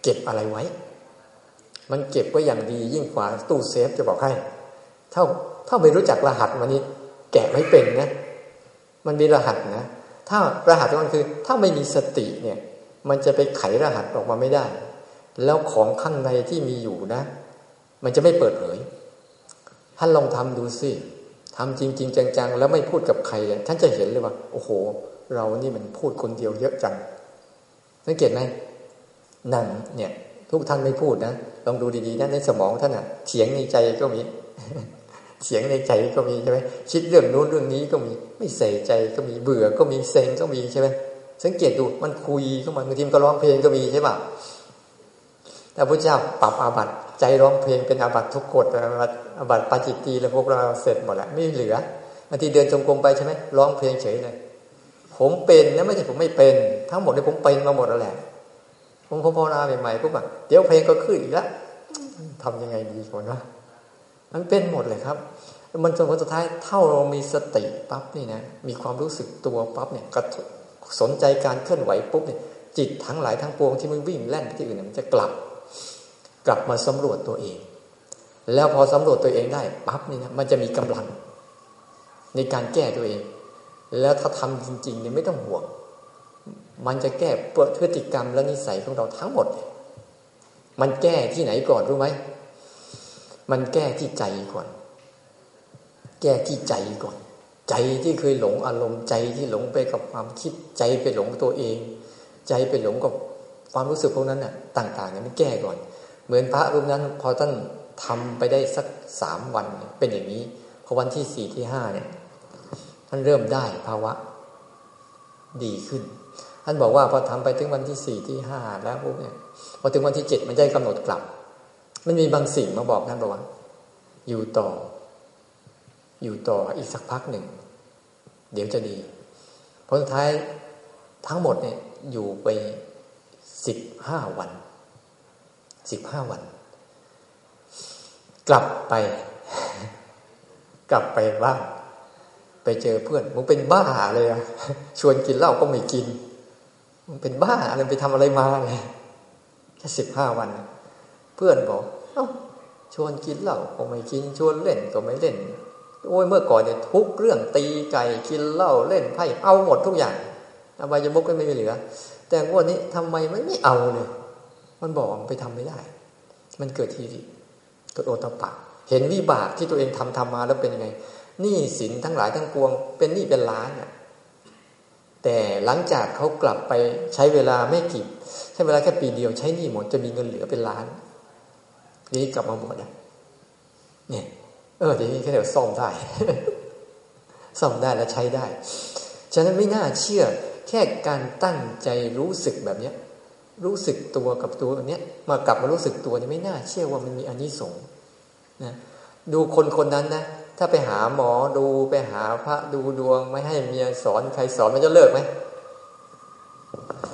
เก็บอะไรไว้ มันเก็บไว้อย่างดียิ่งกว่าตู้เซฟจะบอกให้ ถ้าถ้าไม่รู้จักรหัสมันนี้แกะไม่เป็นนะ มันมีรหัสนะ ถ้ารหัสมันคือ ถ้าไม่มีสติเนี่ย มันจะไปไขรหัสออกมาไม่ได้ แล้วของข้างในที่มีอยู่นะ มันจะไม่เปิดเผยท่านลองทำดูสิทำจริง ๆ จังๆ แล้วไม่พูดกับใครท่านจะเห็นเลยว่า โอ้โห เรานี่มันพูดคนเดียวเยอะจัง สังเกตไหมนั่นเนี่ย ทุกท่านไม่พูดนะลองดูดีๆนะในสมองท่านอะเสียงในใจก็มีเสียงในใจก็มีใช่ไหมคิดเรื่องนู้นเรื่องนี้ก็มีไม่ใส่ใจก็มีเบื่อก็มีเซ็งก็มีใช่ไหมสังเกตดูมันคุยก็มันบางทีมันก็ร้องเพลงก็มีใช่ป่ะแต่พระเจ้าปรับอาบัตใจร้องเพลงเป็นอาบัตทุกกฎอาบัตปาจิตตีแล้วพวกเราเสร็จหมดแล้วไม่เหลือบางทีเดินจงกรมไปใช่ไหมร้องเพลงเฉยเลย ผมเป็นนะไม่ใช่ผมไม่เป็น ทั้งหมดเนี่ยผมเป็นมาหมดแล้วแหละ ผมพอพอนาใหม่ๆปุ๊บอะเดี๋ยวเพลงก็ขึ้นอีกแล้วทำยังไงดีคนวะมันเป็นหมดเลยครับ มันจนผลสุดท้ายเท่าเรามีสติปั๊บนี่นะ มีความรู้สึกตัวปั๊บเนี่ยกระสนใจการเคลื่อนไหวปุ๊บเนี่ยจิตทั้งหลายทั้งปวงที่มันวิ่งแล่นไปที่อื่นมันจะกลับ กลับมาสำรวจตัวเอง แล้วพอสำรวจตัวเองได้ปั๊บนี่นะมันจะมีกำลัง ในการแก้ตัวเอง แล้วถ้าทำจริงๆเนี่ยไม่ต้องห่วง มันจะแก้พฤติกรรมและนิสัยของเราทั้งหมด มันแก้ที่ไหนก่อนรู้ไหม มันแก้ที่ใจก่อน แก้ที่ใจก่อน ใจที่เคยหลงอารมณ์ใจที่หลงไปกับความคิดใจไปหลงตัวเอง ใจไปหลงกับความรู้สึกพวกนั้นน่ะ ต่าง ๆเนี่ยมันแก้ก่อน เหมือนพระรูปนั้นพอท่านทำไปได้สักสามวันเป็นอย่างนี้พอวันที่สี่ที่ห้าเนี่ย ท่านเริ่มได้ภาวะดีขึ้น ท่านบอกว่าพอทำไปถึงวันที่สี่ที่ห้าแล้วพวกเนี่ยพอถึงวันที่เจ็ดมันจะกำหนดกลับ มันมีบางสิ่งมาบอกท่านบอกว่าอยู่ต่อ อยู่ต่ออีกสักพักหนึ่ง เดี๋ยวจะดีผลสุดท้ายทั้งหมดเนี่ยอยู่ไปสิบห้าวันสิบห้าวัน กลับไป กลับไปบ้าน ไปเจอเพื่อนมึงเป็นบ้าเลยอะชวนกินเหล้าก็ไม่กินมึงเป็นบ้าอะไรไปทำอะไรมาเลยแค่สิบห้าวัน เพื่อนบอกเอ้าชวนกินเหล้าก็ไม่กินชวนเล่นก็ไม่เล่นโอ้ยเมื่อก่อนเนี่ยทุกเรื่องตีไก่กินเหล้าเล่นไพ่เอาหมดทุกอย่างอบายมุกก็ไม่มีเหลือ แต่วันนี้ทำไมมันไม่เอาเลย มันบอกมันไปทำไม่ได้ มันเกิดทีริเกิดโอตปะ เห็นวิบากที่ตัวเองทำทำมาแล้วเป็นยังไง หนี้สินทั้งหลายทั้งปวง เป็นหนี้เป็นล้านอะแต่หลังจากเขากลับไปใช้เวลาไม่กี่ใช้เวลาแค่ปีเดียวใช้หนี้หมดจะมีเงินเหลือเป็นล้านนี้กลับมาหมดเนี่ยเออทีนี้แค่เดี๋ยวซ่อมได้ซ่อมได้แล้วใช้ได้ ฉะนั้นไม่น่าเชื่อแค่การตั้งใจรู้สึกแบบเนี้ย รู้สึกตัวกับตัวเนี้ยมากลับมารู้สึกตัวนี่ไม่น่าเชื่อว่ามันมีอนิสงส์นะดูคนคนนั้นนะ ถ้าไปหาหมอดูไปหาพระดูดวง ไม่ให้เมียสอนใครสอนมันจะเลิกไหม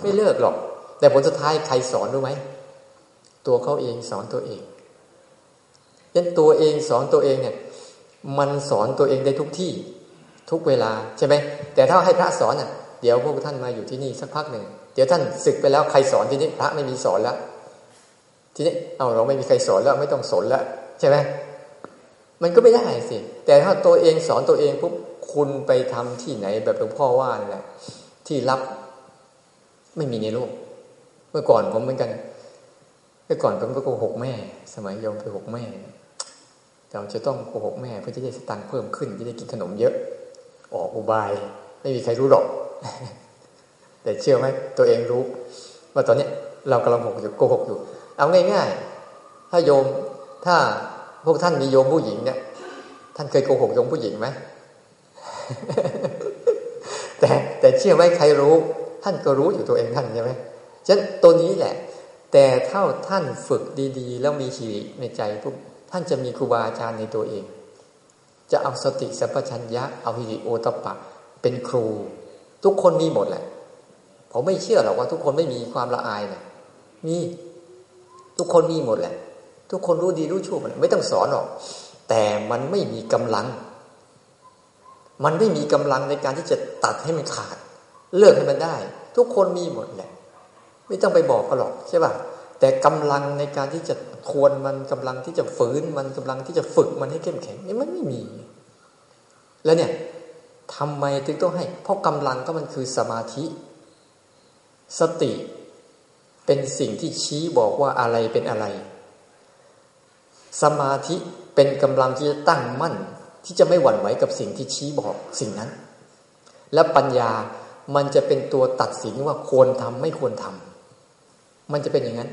ไม่เลิกหรอก แต่ผลสุดท้ายใครสอนรู้ไหมตัวเขาเองสอนตัวเองยันตัวเองสอนตัวเองเนี่ย มันสอนตัวเองได้ทุกที่ทุกเวลาใช่ไหมแต่ถ้าให้พระสอนอะ เดี๋ยวพวกท่านมาอยู่ที่นี่สักพักหนึ่งเดี๋ยวท่านศึกไปแล้วใครสอนทีนี้พระไม่มีสอนแล้วทีนี้เอาเราไม่มีใครสอนแล้วไม่ต้องสนแล้วใช่ไหม มันก็ไม่ได้สิ แต่ถ้าตัวเองสอนตัวเองปุ๊บคุณไปทำที่ไหนแบบหลวงพ่อว่านี่แหละ ที่รับไม่มีในโลก เมื่อก่อนผมเหมือนกันเมื่อก่อนผมก็โกหกแม่ สมัยโยมไปหกแม่ เราจะต้องโกหกแม่เพื่อจะได้สตังค์เพิ่มขึ้นจะได้กินขนมเยอะ ออกอุบาย ไม่มีใครรู้หรอก แต่เชื่อไหมตัวเองรู้ ว่าตอนเนี้ยเรากำลังโกหกอยู่โกหกอยู่ เอาง่าย ๆ ถ้าโยมถ้า วกท่านมีโยมผู้หญิงเนี่ย ท่านเคยโกหกยงผู้หญิงไหมแต่แต่เชื่อไหมใครรู้ ท่านก็รู้อยู่ตัวเองท่านใช่ไหมฉะนั้นตัวนี้แหละ แต่เท่าท่านฝึกดี ๆ แล้วมีชีวิตในใจปุ๊บท่านจะมีครูบาอาจารย์ในตัวเอง จะเอาสติสัพพัญญะเอาฮิริโอตปะ เป็นครู ทุกคนมีหมดแหละผมไม่เชื่อหรอกว่าทุกคนไม่มีความละอายนะมีทุกคนมีหมดแหละ ทุกคนรู้ดีรู้ชั่วมันไม่ต้องสอนหรอก แต่มันไม่มีกำลัง มันไม่มีกำลังในการที่จะตัดให้มันขาด เลิกให้มันได้ ทุกคนมีหมดแหละ ไม่ต้องไปบอกก็หรอกใช่ป่ะแต่กำลังในการที่จะทวนมันกำลังที่จะฝืนมันกำลังที่จะฝึกมันให้เข้มแข็งนี่มันไม่มี แล้วเนี่ยทำไมถึงต้องให้ เพราะกำลังก็มันคือสมาธิ สติเป็นสิ่งที่ชี้บอกว่าอะไรเป็นอะไร สมาธิเป็นกำลังที่จะตั้งมั่น ที่จะไม่หวั่นไหวกับสิ่งที่ชี้บอกสิ่งนั้น และปัญญามันจะเป็นตัวตัดสินว่าควรทำไม่ควรทำมันจะเป็นอย่างนั้น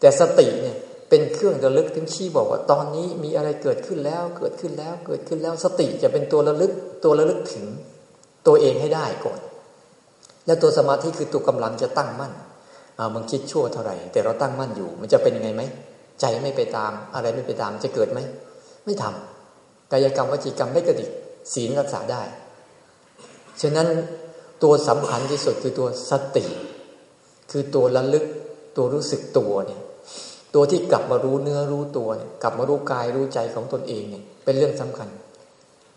แต่สติเนี่ยเป็นเครื่องระลึกถึงชี้บอกว่าตอนนี้มีอะไรเกิดขึ้นแล้ว เกิดขึ้นแล้ว เกิดขึ้นแล้ว สติจะเป็นตัวระลึกตัวระลึกถึงตัวเองให้ได้ก่อน แล้วตัวสมาธิคือตัวกำลังจะตั้งมั่นเอามันคิดชั่วเท่าไหร่ แต่เราตั้งมั่นอยู่ มันจะเป็นยังไงไหม ใจไม่ไปตาม อะไรไม่ไปตามจะเกิดไหม ไม่ทำกายกรรมวจีกรรมไม่กระดิกศีลรักษาได้ ฉะนั้นตัวสำคัญที่สุดคือตัวสติ คือตัวระลึกตัวรู้สึกตัวเนี่ย ตัวที่กลับมารู้เนื้อรู้ตัวเนี่ยกลับมารู้กายรู้ใจของตนเองเนี่ย เป็นเรื่องสำคัญ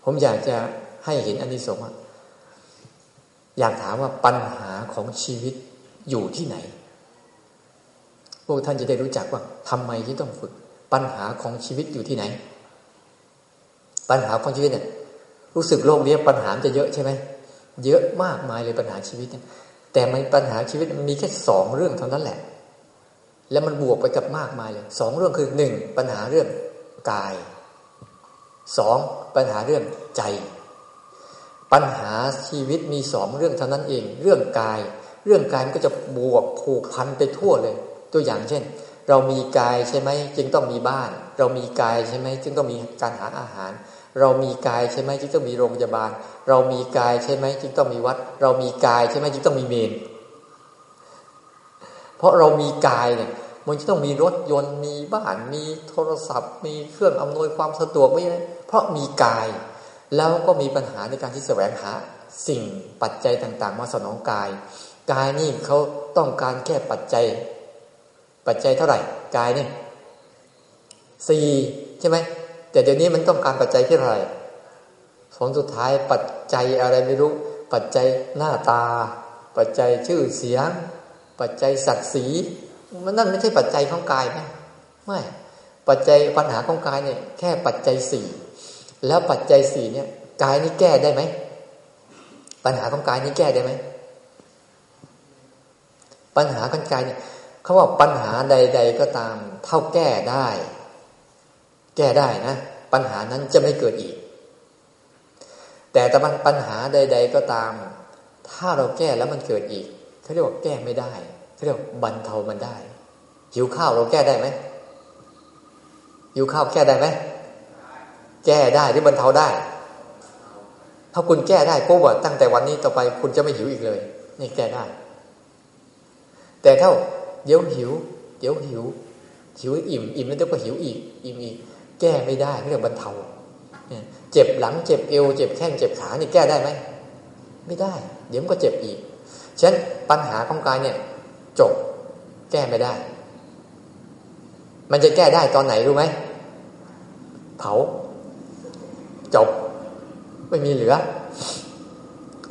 ผมอยากจะให้เห็นอันนี้สมอยากถามว่าปัญหาของชีวิตอยู่ที่ไหน พวกท่านจะได้รู้จักว่าทำไมที่ต้องฝึก ปัญหาของชีวิตอยู่ที่ไหน ปัญหาของชีวิตเนี่ยรู้สึกโลกนี้ปัญหาจะเยอะใช่ไหมเยอะมากมายเลยปัญหาชีวิตเนี่ยแต่มันปัญหาชีวิตมันมีแค่สองเรื่องเท่านั้นแหละ แล้วมันบวกไปกับมากมายเลยสองเรื่องคือหนึ่งปัญหาเรื่องกายสองปัญหาเรื่องใจ ปัญหาชีวิตมีสองเรื่องเท่านั้นเอง เรื่องกาย เรื่องกายมันก็จะบวกผูกพันไปทั่วเลย ตัวอย่างเช่น เรามีกายใช่ไหมจึงต้องมีบ้าน เรามีกายใช่ไหมจึงต้องมีการหาอาหาร เรามีกายใช่ไหมจึงต้องมีโรงพยาบาล เรามีกายใช่ไหมจึงต้องมีวัด เรามีกายใช่ไหมจึงต้องมีเมนเพราะเรามีกายเนี่ยมันจะต้องมีรถยนต์มีบ้านมีโทรศัพท์ มีเครื่องอำนวยความสะดวกไม่ใช่เพราะมีกาย แล้วก็มีปัญหาในการที่แสวงหาสิ่งปัจจัยต่าง ๆ มาสนองกาย กายนี่เขาต้องการแค่ปัจจัย ปัจจัยเท่าไหร่กายเนี่ยสี่ใช่ไหมแต่เดี๋ยวนี้มันต้องการปัจจัยที่เท่าไหร่ผลสุดท้ายปัจจัยอะไรไม่รู้ ปัจจัยหน้าตา ปัจจัยชื่อเสียง ปัจจัยศักดิ์ศรีมันนั่นไม่ใช่ปัจจัยของกายไหมไม่ปัจจัยปัญหาของกายเนี่ย แค่ปัจจัยสี่แล้วปัจจัยสี่เนี่ยกายนี่แก้ได้ไหมปัญหาของกายนี่แก้ได้ไหมปัญหาของกายเนี่ย เขาว่าปัญหาใด ๆ ก็ตาม เท่าแก้ได้ แก้ได้นะ ปัญหานั้นจะไม่เกิดอีก แต่แต่ปัญหาใด ๆ ก็ตาม ถ้าเราแก้แล้วมันเกิดอีกเขาเรียกว่าแก้ไม่ได้เขาเรียกบรรเทามันได้หิวข้าวเราแก้ได้ไหมหิวข้าวแก้ได้ไหมแก้ได้หรือบรรเทาได้ ถ้าคุณแก้ได้ก็ว่าตั้งแต่วันนี้ต่อไป คุณจะไม่หิวอีกเลย นี่แก้ได้ แต่ถ้า เดี๋ยวหิว เดี๋ยวหิว หิวอิ่ม อิ่มแล้วเดี๋ยวก็หิวอีก อิ่มอีก แก้ไม่ได้เรื่องบรรเทาเจ็บหลัง เจ็บเอว เจ็บแข้ง เจ็บขานี่แก้ได้ไหม ไม่ได้ เดี๋ยวมันก็เจ็บอีก ฉะนั้นปัญหาของกายเนี่ย จบ แก้ไม่ได้ มันจะแก้ได้ตอนไหนรู้ไหม เผา จบ ไม่มีเหลือ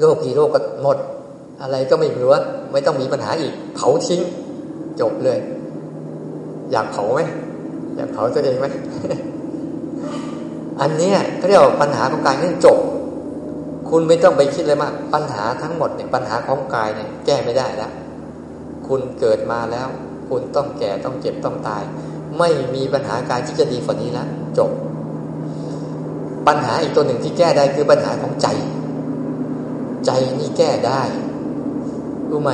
โรคกี่โรคก็หมด อะไรก็ไม่เหลือ ไม่ต้องมีปัญหาอีก เผาทิ้ง จบเลย อยากเผาไหมอยากเผาตัวเองไหมอันนี้เขาเรียกว่าปัญหาของกายนี่จบ คุณไม่ต้องไปคิดเลยมาก ปัญหาทั้งหมดเนี่ยปัญหาของกายเนี่ยแก้ไม่ได้แล้ว คุณเกิดมาแล้ว คุณต้องแก่ต้องเจ็บต้องตาย ไม่มีปัญหาการที่จะดีกว่านี้แล้วจบ ปัญหาอีกตัวหนึ่งที่แก้ได้คือปัญหาของใจ ใจนี่แก้ได้รู้ไหม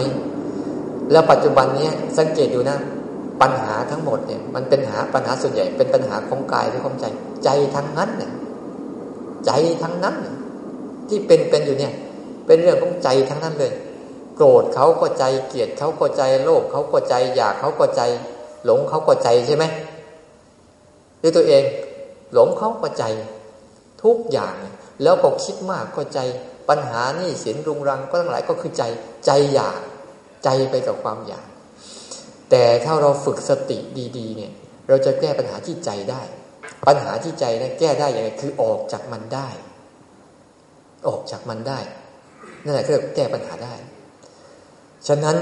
แล้วปัจจุบันนี้สังเกตดูนะ ปัญหาทั้งหมดเนี่ย มันเป็นหาปัญหาส่วนใหญ่ เป็นปัญหาของกายหรือของใจ ใจทั้งนั้นเนี่ยใจทั้งนั้นที่เป็นเป็นอยู่เนี่ย เป็นเรื่องของใจทั้งนั้นเลย โกรธเขาก็ใจเกลียดเขาก็ใจโลภเขาก็ใจ อยากเขาก็ใจ หลงเขาก็ใจใช่ไหมด้วยตัวเอง หลงเขาก็ใจ ทุกอย่างแล้วก็คิดมากก็ใจ ปัญหานี่สินรุงรังก็ทั้งหลายก็คือใจใจอยาก ใจไปกับความอยาก แต่ถ้าเราฝึกสติดีๆ เนี่ย เราจะแก้ปัญหาที่ใจได้ ปัญหาที่ใจนะแก้ได้ยังไงคือออกจากมันได้ ออกจากมันได้นั่นแหละคือแก้ปัญหาได้ ฉะนั้น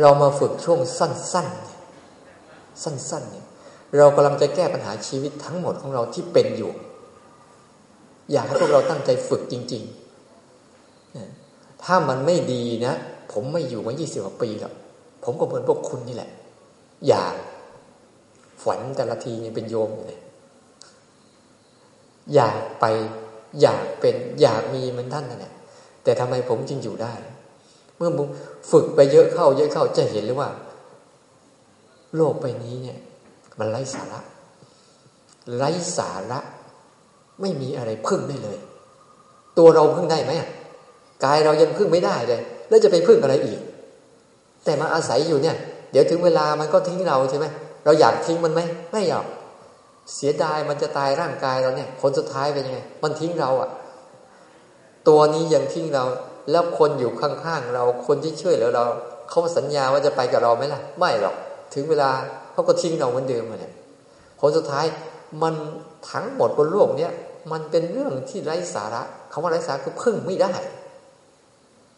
เรามาฝึกช่วงสั้นๆ สั้นๆ เนี่ย เรากำลังจะแก้ปัญหาชีวิตทั้งหมดของเราที่เป็นอยู่ อยากให้พวกเราตั้งใจฝึกจริง ๆ ถ้ามันไม่ดีนะ ผมไม่อยู่มายี่สิบกว่าปีแล้วผมก็เหมือนพวกคุณนี่แหละ อยากฝันแต่ละทียังเป็นโยมอยู่เลยอยากไป อยากเป็น อยากมีเหมือนท่านนั่นแหละแต่ทำไมผมจึงอยู่ได้ เมื่อผมฝึกไปเยอะเข้า เยอะเข้าจะเห็นเลยว่า โลกใบนี้เนี่ย มันไร้สาระ ไร้สาระ ไม่มีอะไรพึ่งได้เลย ตัวเราพึ่งได้ไหมกายเรายังพึ่งไม่ได้เลย แล้วจะไปพึ่งอะไรอีก แต่มาอาศัยอยู่เนี่ย เดี๋ยวถึงเวลามันก็ทิ้งเราใช่ไหมเราอยากทิ้งมันไหมไม่อยากเสียดายมันจะตายร่างกายเราเนี่ยคนสุดท้ายเป็นยังไง มันทิ้งเราอะ่ะ ตัวนี้ยังทิ้งเรา แล้วคนอยู่ข้างๆเราคนที่ช่วยเหลือเราเขาสัญญาว่าจะไปกับเราไหมล่ะ ไม่หรอก ถึงเวลาเขาก็ทิ้งเราเหมือนเดิมเนี่ยผลสุดท้ายมันทั้งหมดบนโลกเนี้ยมันเป็นเรื่องที่ไร้สาระคาว่าไร้สาระคือพึ่งไม่ได้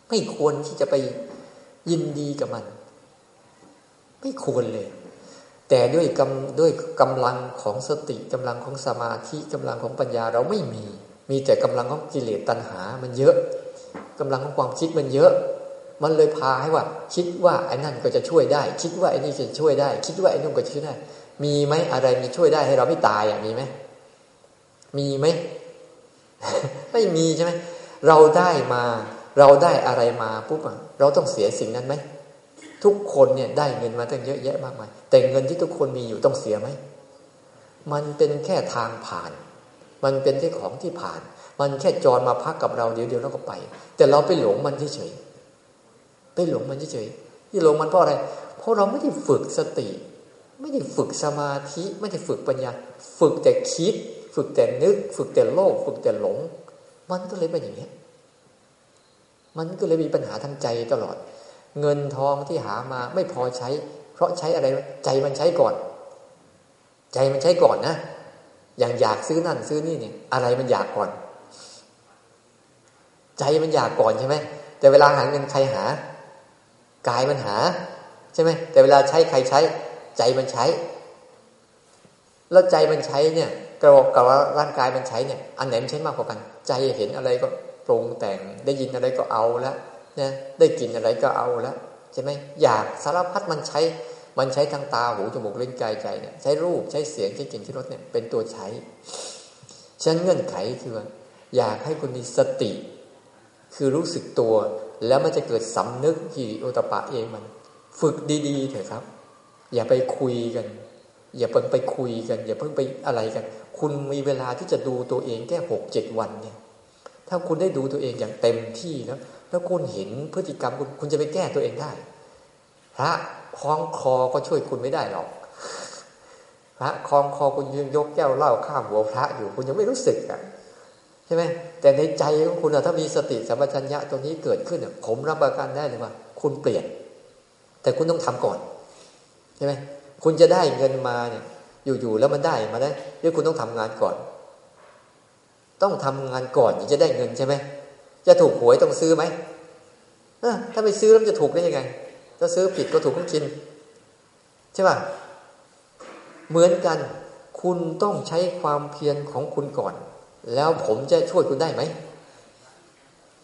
ไม่ควรที่จะไปยินดีกับมัน ไม่ควรเลย แต่ด้วยกำด้วยกำลังของสติกำลังของสมาธิกำลังของปัญญาเราไม่มี มีแต่กำลังของกิเลสตัณหา มันเยอะกำลังของความคิดมันเยอะ มันเลยพาให้ว่า คิดว่าไอ้นั่นก็จะช่วยได้ คิดว่าไอ้นี่จะช่วยได้ คิดว่าไอ้นู่นก็จะช่วยได้ มีไหมอะไรมีช่วยได้ให้เราไม่ตายอะมีไหมมีไหมไม่มีใช่ไหมเราได้มา เราได้อะไรมาปุ๊บเราต้องเสียสิ่งนั้นไหมทุกคนเนี่ยได้เงินมาตั้งเยอะแยะมากมาย แต่เงินที่ทุกคนมีอยู่ต้องเสียไหมมันเป็นแค่ทางผ่าน มันเป็นแค่ของที่ผ่าน มันแค่จรมาพักกับเราเดี๋ยวเดียวเราก็ไป แต่เราไปหลงมันเฉยๆไปหลงมันเฉยๆที่หลงมันเพราะอะไร เพราะเราไม่ได้ฝึกสติ ไม่ได้ฝึกสมาธิไม่ได้ฝึกปัญญา ฝึกแต่คิด ฝึกแต่นึก ฝึกแต่โลภฝึกแต่หลง มันก็เลยเป็นอย่างนี้ มันก็เลยมีปัญหาทางใจตลอด เงินทองที่หามาไม่พอใช้ เพราะใช้อะไรใจมันใช้ก่อน ใจมันใช้ก่อนนะ อย่างอยากซื้อนั่นซื้อนี่เนี่ยอะไรมันอยากก่อน ใจมันอยากก่อนใช่ไหมแต่เวลาหาเงินใครหากายมันหา ใช่ไหมแต่เวลาใช้ใครใช้ ใจมันใช้ แล้วใจมันใช้เนี่ยกับกับว่าร่างกายมันใช้เนี่ย อันไหนมันใช้มากกว่ากัน ใจเห็นอะไรก็ ปรุงแต่ง ได้ยินอะไรก็เอาแล้วนะได้กินอะไรก็เอาแล้วใช่ไหมอยากสารพัดมันใช้ มันใช้ทางตาหูจมูกลิ้นกายใจเนี่ยใช้รูปใช้เสียงใช้กลิ่นใช้รสเนี่ยเป็นตัวใช้ฉันเงื่อนไขคืออยากให้คุณมีสติ คือรู้สึกตัว แล้วมันจะเกิดสำนึกฮิริโอตปะเองมัน ฝึกดีๆเถอะครับ อย่าไปคุยกัน อย่าเพิ่งไปคุยกัน อย่าเพิ่งไปอะไรกัน คุณมีเวลาที่จะดูตัวเองแค่หกเจ็ดวันเนี่ย ถ้าคุณได้ดูตัวเองอย่างเต็มที่แล้วแล้วคุณเห็นพฤติกรรมคุณคุณจะไปแก้ตัวเองได้พระคล้องคอก็ช่วยคุณไม่ได้หรอกพระคล้องคอคุณยืนยกแก้วเหล้าข้ามหัวพระอยู่คุณยังไม่รู้สึกอะใช่ไหมแต่ในใจของคุณถ้ามีสติสัมปชัญญะตัวนี้เกิดขึ้นผมรับประกันได้เลยว่า คุณเปลี่ยน แต่คุณต้องทำก่อนใช่ไหมคุณจะได้เงินมาเนี่ย อยู่ๆแล้วมันได้มาได้ด้วยคุณต้องทำงานก่อน ต้องทำงานก่อนถึงจะได้เงินใช่ไหมจะถูกหวยต้องซื้อไหมถ้าไม่ซื้อแล้วจะถูกได้ยังไงถ้าซื้อผิดก็ถูกต้องกิน ใช่ป่ะเหมือนกันคุณต้องใช้ความเพียรของคุณก่อน แล้วผมจะช่วยคุณได้ไหม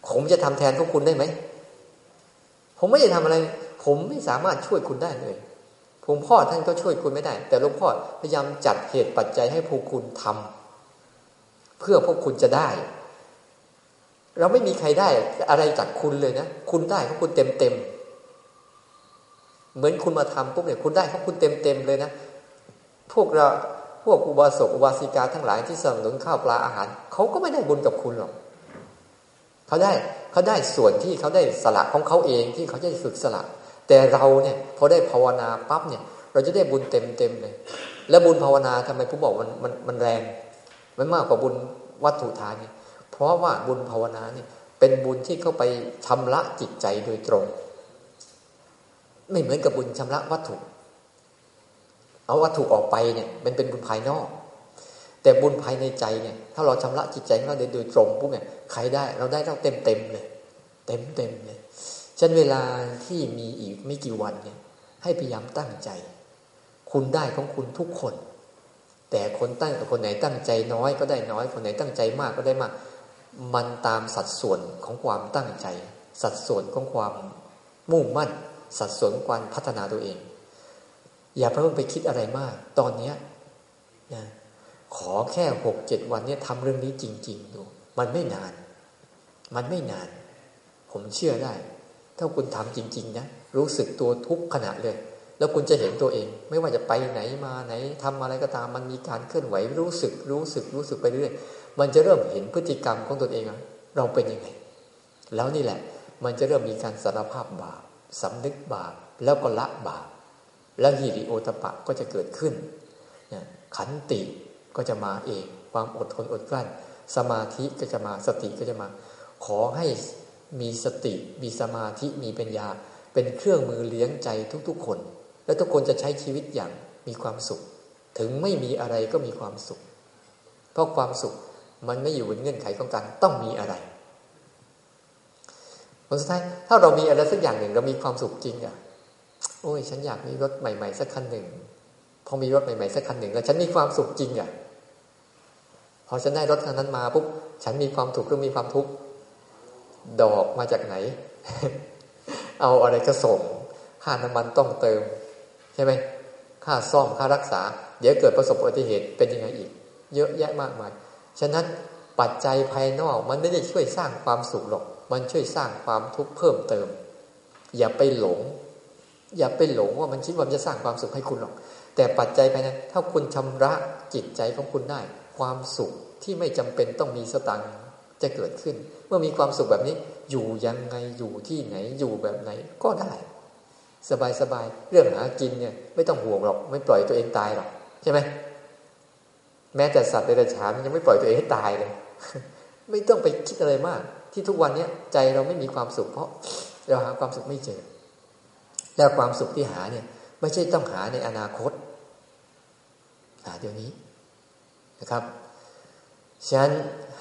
ผมจะทำแทนพวกคุณได้ไหม ผมไม่ได้ทำอะไร ผมไม่สามารถช่วยคุณได้เลยผมพ่อท่านก็ช่วยคุณไม่ได้ แต่หลวงพ่อพยายามจัดเหตุปัจจัยให้พวกคุณทำ เพื่อพวกคุณจะได้ เราไม่มีใครได้อะไรจากคุณเลยนะ คุณได้เพราะคุณเต็มเต็มเหมือนคุณมาทำปุ๊บเนี่ยคุณได้เพราะคุณเต็มเต็มเลยนะ พวกเราพวกอุบาสกอุบาสิกาทั้งหลายที่สนับสนุนข้าวปลาอาหารเขาก็ไม่ได้บุญกับคุณหรอกเขาได้เขาได้ส่วนที่เขาได้สละของเขาเองที่เขาจะฝึกสละ แต่เราเนี่ยพอได้ภาวนาปั๊บเนี่ย เราจะได้บุญเต็มเต็มเลย แล้วบุญภาวนาทำไมผู้บอกมันมันมันแรง มันมากกว่าบุญวัตถุทานเนี่ยเพราะว่าบุญภาวนาเนี่ยเป็นบุญที่เข้าไปชำระจิตใจโดยตรง ไม่เหมือนกับบุญชำระวัตถุ เอาวัตถุออกไปเนี่ย มันเป็นบุญภายนอก แต่บุญภายในใจเนี่ย ถ้าเราชำระจิตใจของเราโดยตรงปุ๊บเนี่ยใครได้เราได้เราเต็มเต็มเลย เต็มเต็มเลยฉันเวลาที่มีอีกไม่กี่วันเนี่ย ให้พยายามตั้งใจ คุณได้ของคุณทุกคน แต่คนตั้งคนไหนตั้งใจน้อยก็ได้น้อย คนไหนตั้งใจมากก็ได้มาก มันตามสัดส่วนของความตั้งใจ สัดส่วนของความมุ่งมั่น สัดส่วนของการพัฒนาตัวเอง อย่าเพิ่งไปคิดอะไรมาก ตอนนี้นะขอแค่หกเจ็ดวันนี้ทำเรื่องนี้จริง ๆ ดู มันไม่นาน มันไม่นาน ผมเชื่อได้ ถ้าคุณทำจริง ๆ นะ รู้สึกตัวทุกขณะเลย แล้วคุณจะเห็นตัวเอง ไม่ว่าจะไปไหนมาไหนทำอะไรก็ตามมันมีการเคลื่อนไหวรู้สึกรู้สึกรู้สึกไปเรื่อยมันจะเริ่มเห็นพฤติกรรมของตนเองเราเป็นยังไง แล้วนี่แหละ มันจะเริ่มมีการสารภาพบาปสำนึกบาปแล้วก็ละบาปแล้วฮิริโอตปะก็จะเกิดขึ้น ขันติก็จะมาเอง ความอดทนอดกลั้น สมาธิก็จะมาสติก็จะมา ขอให้มีสติมีสมาธิมีปัญญา เป็นเครื่องมือเลี้ยงใจทุกๆคน และทุกคนจะใช้ชีวิตอย่างมีความสุข ถึงไม่มีอะไรก็มีความสุข เพราะความสุขมันไม่อยู่บนเงื่อนไขของการต้องมีอะไรผลสุดท้ายถ้าเรามีอะไรสักอย่างหนึ่งเรามีความสุขจริงอะโอ้ย ฉันอยากมีรถใหม่ๆสักคันหนึ่ง พอมีรถใหม่ๆสักคันหนึ่งแล้วฉันมีความสุขจริงอะพอฉันได้รถคันนั้นมาปุ๊บฉันมีความถูกหรือมีความทุกข์ดอกมาจากไหน เอาอะไรก็ส่งค่าน้ำมันต้องเติม ใช่ไหมค่าซ่อมค่ารักษา เดี๋ยวเกิดประสบอุบัติเหตุเป็นยังไงอีก เยอะแยะมากมาย ฉะนั้นปัจจัยภายนอกมันไม่ได้ช่วยสร้างความสุขหรอก มันช่วยสร้างความทุกข์เพิ่มเติม อย่าไปหลง อย่าไปหลงว่ามันคิดว่าจะสร้างความสุขให้คุณหรอก แต่ปัจจัยภายในถ้าคุณชำระจิตใจของคุณได้ ความสุขที่ไม่จำเป็นต้องมีสตังค์จะเกิดขึ้น เมื่อมีความสุขแบบนี้อยู่ยังไงอยู่ที่ไหนอยู่แบบไหนก็ได้ สบายสบายเรื่องหากินเนี่ย ไม่ต้องห่วงหรอก ไม่ปล่อยตัวเองตายหรอกใช่ไหมแม้แต่สัตว์เดรัจฉานยังไม่ปล่อยตัวเองให้ตายเลย ไม่ต้องไปคิดอะไรมาก ที่ทุกวันนี้ใจเราไม่มีความสุข เพราะเราหาความสุขไม่เจอ แล้วความสุขที่หาเนี่ย ไม่ใช่ต้องหาในอนาคต หาเดี๋ยวนี้นะครับฉะนั้น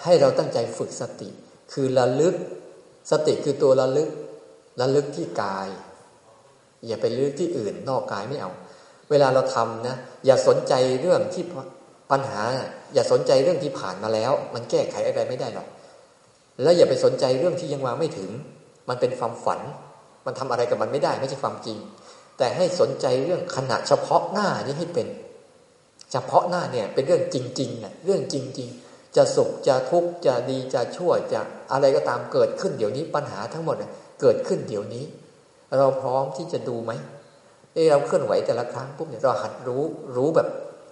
ให้เราตั้งใจฝึกสติ คือระลึก สติคือตัวระลึกระลึกที่กาย อย่าไปลึกที่อื่นนอกกายไม่เอา เวลาเราทำนะอย่าสนใจเรื่องที่ปัญหา อย่าสนใจเรื่องที่ผ่านมาแล้ว มันแก้ไขอะไรไม่ได้หรอกแล้วอย่าไปสนใจเรื่องที่ยังมาไม่ถึง มันเป็นความฝัน มันทำอะไรกับมันไม่ได้ไม่ใช่ความจริง แต่ให้สนใจเรื่องขณะเฉพาะหน้านี้ให้เป็น เฉพาะหน้าเนี่ยเป็นเรื่องจริงๆนะเรื่องจริง ๆ จะสุขจะทุกข์จะดีจะชั่วจะอะไรก็ตามเกิดขึ้นเดี๋ยวนี้ปัญหาทั้งหมดเกิดขึ้นเดี๋ยวนี้ เราพร้อมที่จะดูไหมเอเราเคลื่อนไหวแต่ละครั้งปุ๊บเนี่ยเราหัดรู้รู้แบบ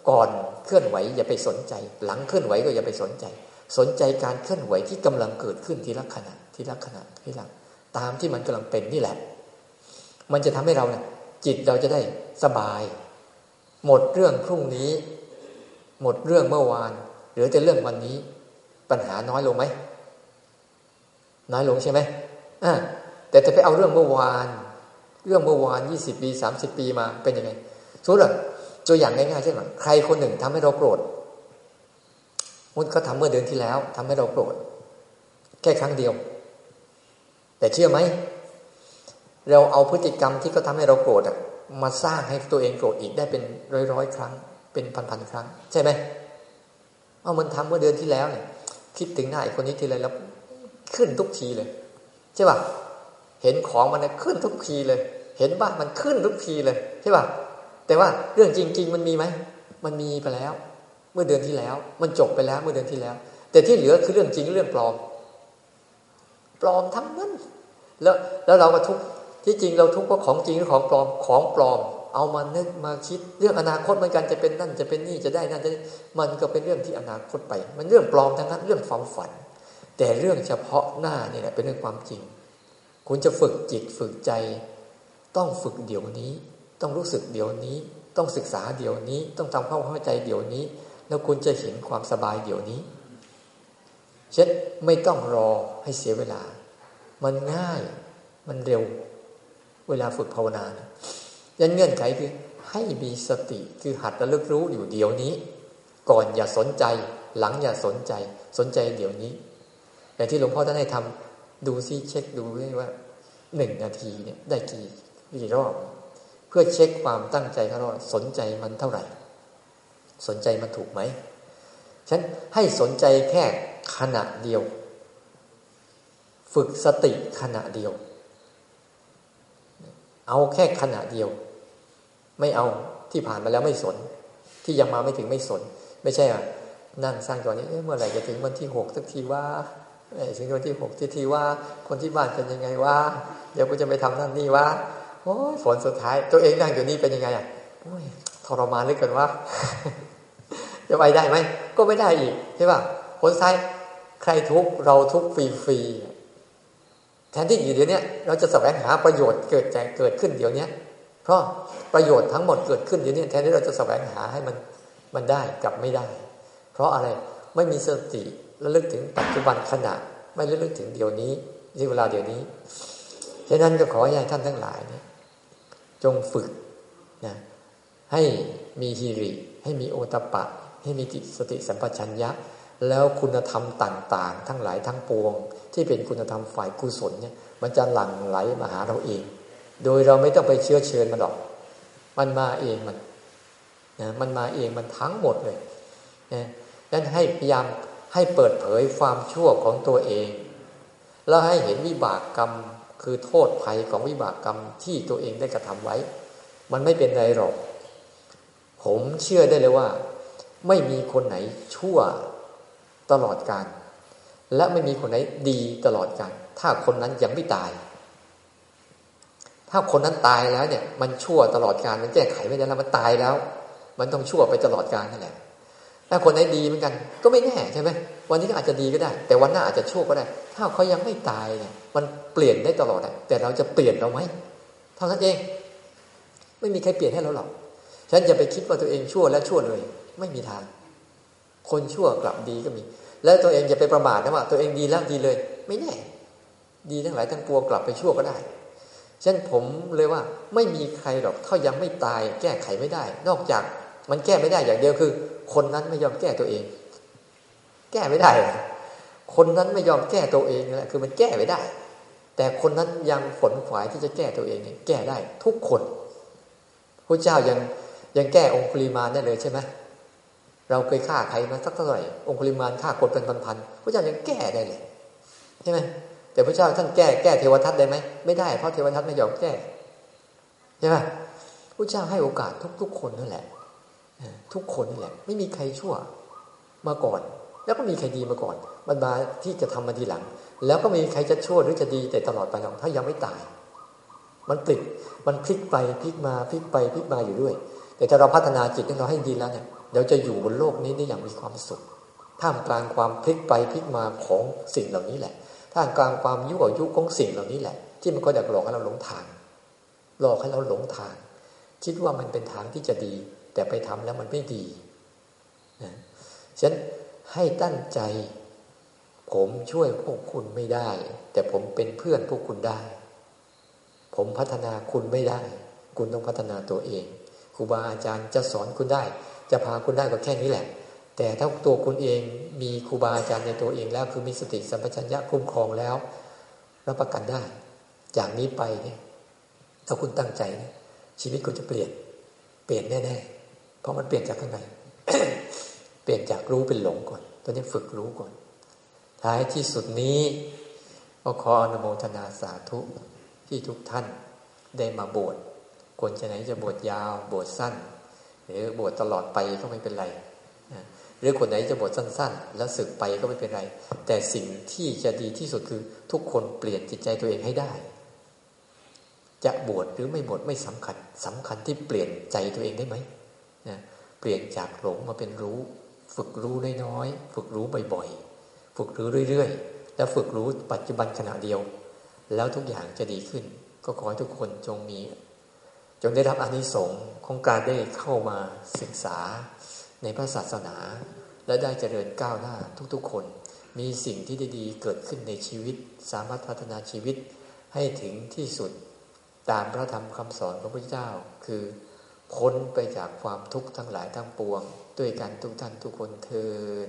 ก่อนเคลื่อนไหวอย่าไปสนใจ หลังเคลื่อนไหวก็อย่าไปสนใจ สนใจการเคลื่อนไหวที่กำลังเกิดขึ้นทีละขณะทีละขณะทีละตามที่มันกำลังเป็นนี่แหละ มันจะทำให้เราเนี่ยจิตเราจะได้สบาย หมดเรื่องพรุ่งนี้ หมดเรื่องเมื่อวานหรือจะเรื่องวันนี้ ปัญหาน้อยลงไหมน้อยลงใช่ไหมอ่า แต่จะไปเอาเรื่องเมื่อวาน เรื่องเมื่อวานยี่สิบปีสามสิบปีมาเป็นยังไงสมมติตัวอย่างง่ายๆเช่นว่าใครคนหนึ่งทำให้เราโกรธมุดเขาทาเมื่อเดือนที่แล้วทำให้เราโกรธแค่ครั้งเดียว แต่เชื่อไหมเราเอาพฤติกรรมที่เขาทาให้เราโกรธมาสร้างให้ตัวเองโกรธอีกได้เป็นร้อยๆครั้ง เป็นพันๆครั้ง ใช่ไหมเอามันทำเมื่อเดือนที่แล้วเนี่ยคิดถึงหน้าไอ้คนนี้ทีไรแล้ว ขึ้นทุกทีเลย ใช่ป่ะ เห็นของมันขึ้นทุกทีเลย เห็นบ้ามันขึ้นทุกทีเลยใช่ป่ะแต่ว่าเรื่องจริง ๆ มันมีไหมมันมีไปแล้ว เมื่อเดือนที่แล้ว มันจบไปแล้วเมื่อเดือนที่แล้ว แต่ที่เหลือคือเรื่องจริงเรื่องปลอม ปลอมทั้งนั้นแล้วแล้วเราก็ทุกที่จริงเราทุกข์เพราของจริงหรือของปลอมของปลอม เอามานึกมาคิดเรื่องอนาคตเหมือนกันจะเป็นนั่นจะเป็นนี่จะได้นั่นจะมันก็เป็นเรื่องที่อนาคตไป มันเรื่องปลอมทั้งนั้นเรื่องความฝัน แต่เรื่องเฉพาะหน้านี่แหละเป็นเรื่องความจริง คุณจะฝึกจิตฝึกใจ ต้องฝึกเดี๋ยวนี้ ต้องรู้สึกเดี๋ยวนี้ ต้องศึกษาเดี๋ยวนี้ ต้องทำความเข้าใจเดี๋ยวนี้ แล้วคุณจะเห็นความสบายเดี๋ยวนี้ เช่นไม่ต้องรอให้เสียเวลา มันง่ายมันเร็ว เวลาฝึกภาวนานะยันเงื่อนไขคือให้มีสติคือหัดระลึกรู้อยู่เดี๋ยวนี้ ก่อนอย่าสนใจ หลังอย่าสนใจ สนใจเดี๋ยวนี้อย่างที่หลวงพ่อท่านให้ทำ ดูซิเช็คดูว่าหนึ่งนาทีเนี่ยได้กี่กี่รอบ เพื่อเช็คความตั้งใจเขาว่าสนใจมันเท่าไหร่ สนใจมันถูกไหมฉันให้สนใจแค่ขณะเดียว ฝึกสติขณะเดียว เอาแค่ขณะเดียว ไม่เอาที่ผ่านมาแล้วไม่สน ที่ยังมาไม่ถึงไม่สน ไม่ใช่อะนั่งสร้างตัวนี้เมื่อไหร่จะถึงวันที่หกสักทีว่า ถึงวันที่หกที่ทีว่าคนที่บ้านเป็นยังไงว่าเดี๋ยวกูจะไปทำนั่นนี่ว่าโอ้ยฝนสุดท้าย ตัวเองนั่งอยู่นี่เป็นยังไงอะโอ้ยทรมานเหลือเกินว่าจะไปได้ไหมก็ไม่ได้อีกใช่ป่ะผลท้ายใครทุกเราทุกฟรีๆแทนที่อยู่เดี๋ยวนี้เราจะแสวงหาประโยชน์เกิดใจเกิดขึ้นเดี๋ยวนี้เพราะประโยชน์ทั้งหมดเกิดขึ้นเดี๋ยวนี้แทนที่เราจะแสวงหาให้มันมันได้กลับไม่ได้ เพราะอะไรไม่มีสติ ระลึกถึงปัจจุบันขณะ ไม่ระลึกถึงเดี๋ยวนี้ที่เวลาเดี๋ยวนี้ฉะนั้นก็ขอให้ท่านทั้งหลายเนี่ยจงฝึกนะให้มีฮิริ ให้มีโอตปะ ให้มีสติสัมปชัญญะ แล้วคุณธรรมต่าง ๆ ทั้งหลายทั้งปวง ที่เป็นคุณธรรมฝ่ายกุศลเนี่ยมันจะหลั่งไหลมาหาเราเอง โดยเราไม่ต้องไปเชื้อเชิญมันหรอก มันมาเองมันนะมันมาเองมันทั้งหมดเลยนะดังนั้นให้พยายาม ให้เปิดเผยความชั่วของตัวเอง แล้วให้เห็นวิบากกรรมคือโทษภัยของวิบากกรรมที่ตัวเองได้กระทำไว้ มันไม่เป็นไรหรอก ผมเชื่อได้เลยว่า ไม่มีคนไหนชั่วตลอดการและไม่มีคนไหนดีตลอดการถ้าคนนั้นยังไม่ตาย ถ้าคนนั้นตายแล้วเนี่ย มันชั่วตลอดการมันแก้ไขไม่ได้แล้วมันตายแล้ว มันต้องชั่วไปตลอดการนั่นแหละ ถ้าคนไหนดีเหมือนกัน ก็ไม่แน่ใช่ไหมวันนี้ก็อาจจะดีก็ได้ แต่วันหน้าอาจจะชั่วก็ได้ ถ้าเขายังไม่ตายเนี่ย มันเปลี่ยนได้ตลอดแต่เราจะเปลี่ยนเราไหมเท่านั้นเอง ไม่มีใครเปลี่ยนให้เราหรอกฉันจะไปคิดว่าตัวเองชั่วแล้วชั่วเลย ไม่มีทาง คนชั่วกลับดีก็มี แล้วตัวเองอย่าไปประมาทนะว่าตัวเองดีแล้วดีเลย ไม่แน่ ดีทั้งหลายทั้งปวงกลับไปชั่วก็ได้ฉะนั้นผมเลยว่าไม่มีใครหรอกถ้ายังไม่ตายแก้ไขไม่ได้ นอกจากมันแก้ไม่ได้อย่างเดียวคือ คนนั้นไม่ยอมแก้ตัวเอง แก้ไม่ได้ คนนั้นไม่ยอมแก้ตัวเองแหละคือมันแก้ไม่ได้ แต่คนนั้นยังฝนขวายที่จะแก้ตัวเองเนี่ยแก้ได้ทุกคนพระเจ้ายังยังแก้องคุลิมาได้เลยใช่ไหมเราเคยฆ่าใครมาสักเท่าไหร่องคุลิมานฆ่าคนเป็นพันๆพระเจ้ายังแก้ได้เลยใช่ไหมแต่พระเจ้าท่านแก้แก้เทวทัตได้ไหมไม่ได้เพราะเทวทัตไม่ยอมแก้ใช่ไหมพระเจ้าให้โอกาสทุกๆคนนั่นแหละ ทุกคนนี่แหละไม่มีใครชั่วมาก่อน แล้วก็มีใครดีมาก่อน มันมาที่จะทำมาทีหลัง แล้วก็มีใครจะชั่วหรือจะดีแต่ตลอดไปหรอกถ้ายังไม่ตาย มันปลิดมันพลิกไปพลิกมาพลิกไปพลิกมาอยู่ด้วย แต่ถ้าเราพัฒนาจิตให้เราให้ดีแล้วเนี่ยเราจะอยู่บนโลกนี้ได้อย่างมีความสุขท่ามกลางความพลิกไปพลิกมาของสิ่งเหล่านี้แหละท่ามกลางความยุ่งยุของสิ่งเหล่านี้แหละ ที่มันก็อยากหลอกให้เราหลงทาง หลอกให้เราหลงทาง คิดว่ามันเป็นทางที่จะดี แต่ไปทำแล้วมันไม่ดีนะฉะนั้นให้ตั้งใจ ผมช่วยพวกคุณไม่ได้ แต่ผมเป็นเพื่อนพวกคุณได้ ผมพัฒนาคุณไม่ได้ คุณต้องพัฒนาตัวเองครูบาอาจารย์จะสอนคุณได้ จะพาคุณได้ก็แค่นี้แหละ แต่ถ้าตัวคุณเองมีครูบาอาจารย์ในตัวเองแล้ว คือมีสติสัมปชัญญะคุ้มครองแล้วรับประกันได้ จากนี้ไปเนี่ยถ้าคุณตั้งใจชีวิตคุณจะเปลี่ยน เปลี่ยนแน่ ๆ เพราะมันเปลี่ยนจากข้างในเปลี่ยนจากรู้เป็นหลงก่อน ตอนนี้ฝึกรู้ก่อน ท้ายที่สุดนี้ก็ขออนุโมทนาสาธุที่ทุกท่านได้มาบวชคนจะไหนจะบวชยาวบวชสั้น หรือบวชตลอดไปก็ไม่เป็นไรหรือคนไหนจะบวชสั้น ๆ แล้วสึกไปก็ไม่เป็นไร แต่สิ่งที่จะดีที่สุดคือทุกคนเปลี่ยนจิตใจตัวเองให้ได้ จะบวชหรือไม่บวชไม่สำคัญสำคัญที่เปลี่ยนใจตัวเองได้ไหม นะเปลี่ยนจากหลงมาเป็นรู้ ฝึกรู้น้อยๆฝึกรู้บ่อยๆ ฝึกรู้เรื่อยๆ แล้วฝึกรู้ปัจจุบันขณะเดียว แล้วทุกอย่างจะดีขึ้น ก็ขอให้ทุกคนจงมี จงได้รับอานิสงส์ของการได้เข้ามาศึกษาในพระศาสนา และได้เจริญก้าวหน้าทุกๆ คน มีสิ่งที่ดีๆเกิดขึ้นในชีวิต สามารถพัฒนาชีวิตให้ถึงที่สุดตามพระธรรมคำสอนของพระเจ้า คือ พ้นไปจากความทุกข์ทั้งหลายทั้งปวง ด้วยกันทุกท่านทุกคนเทิน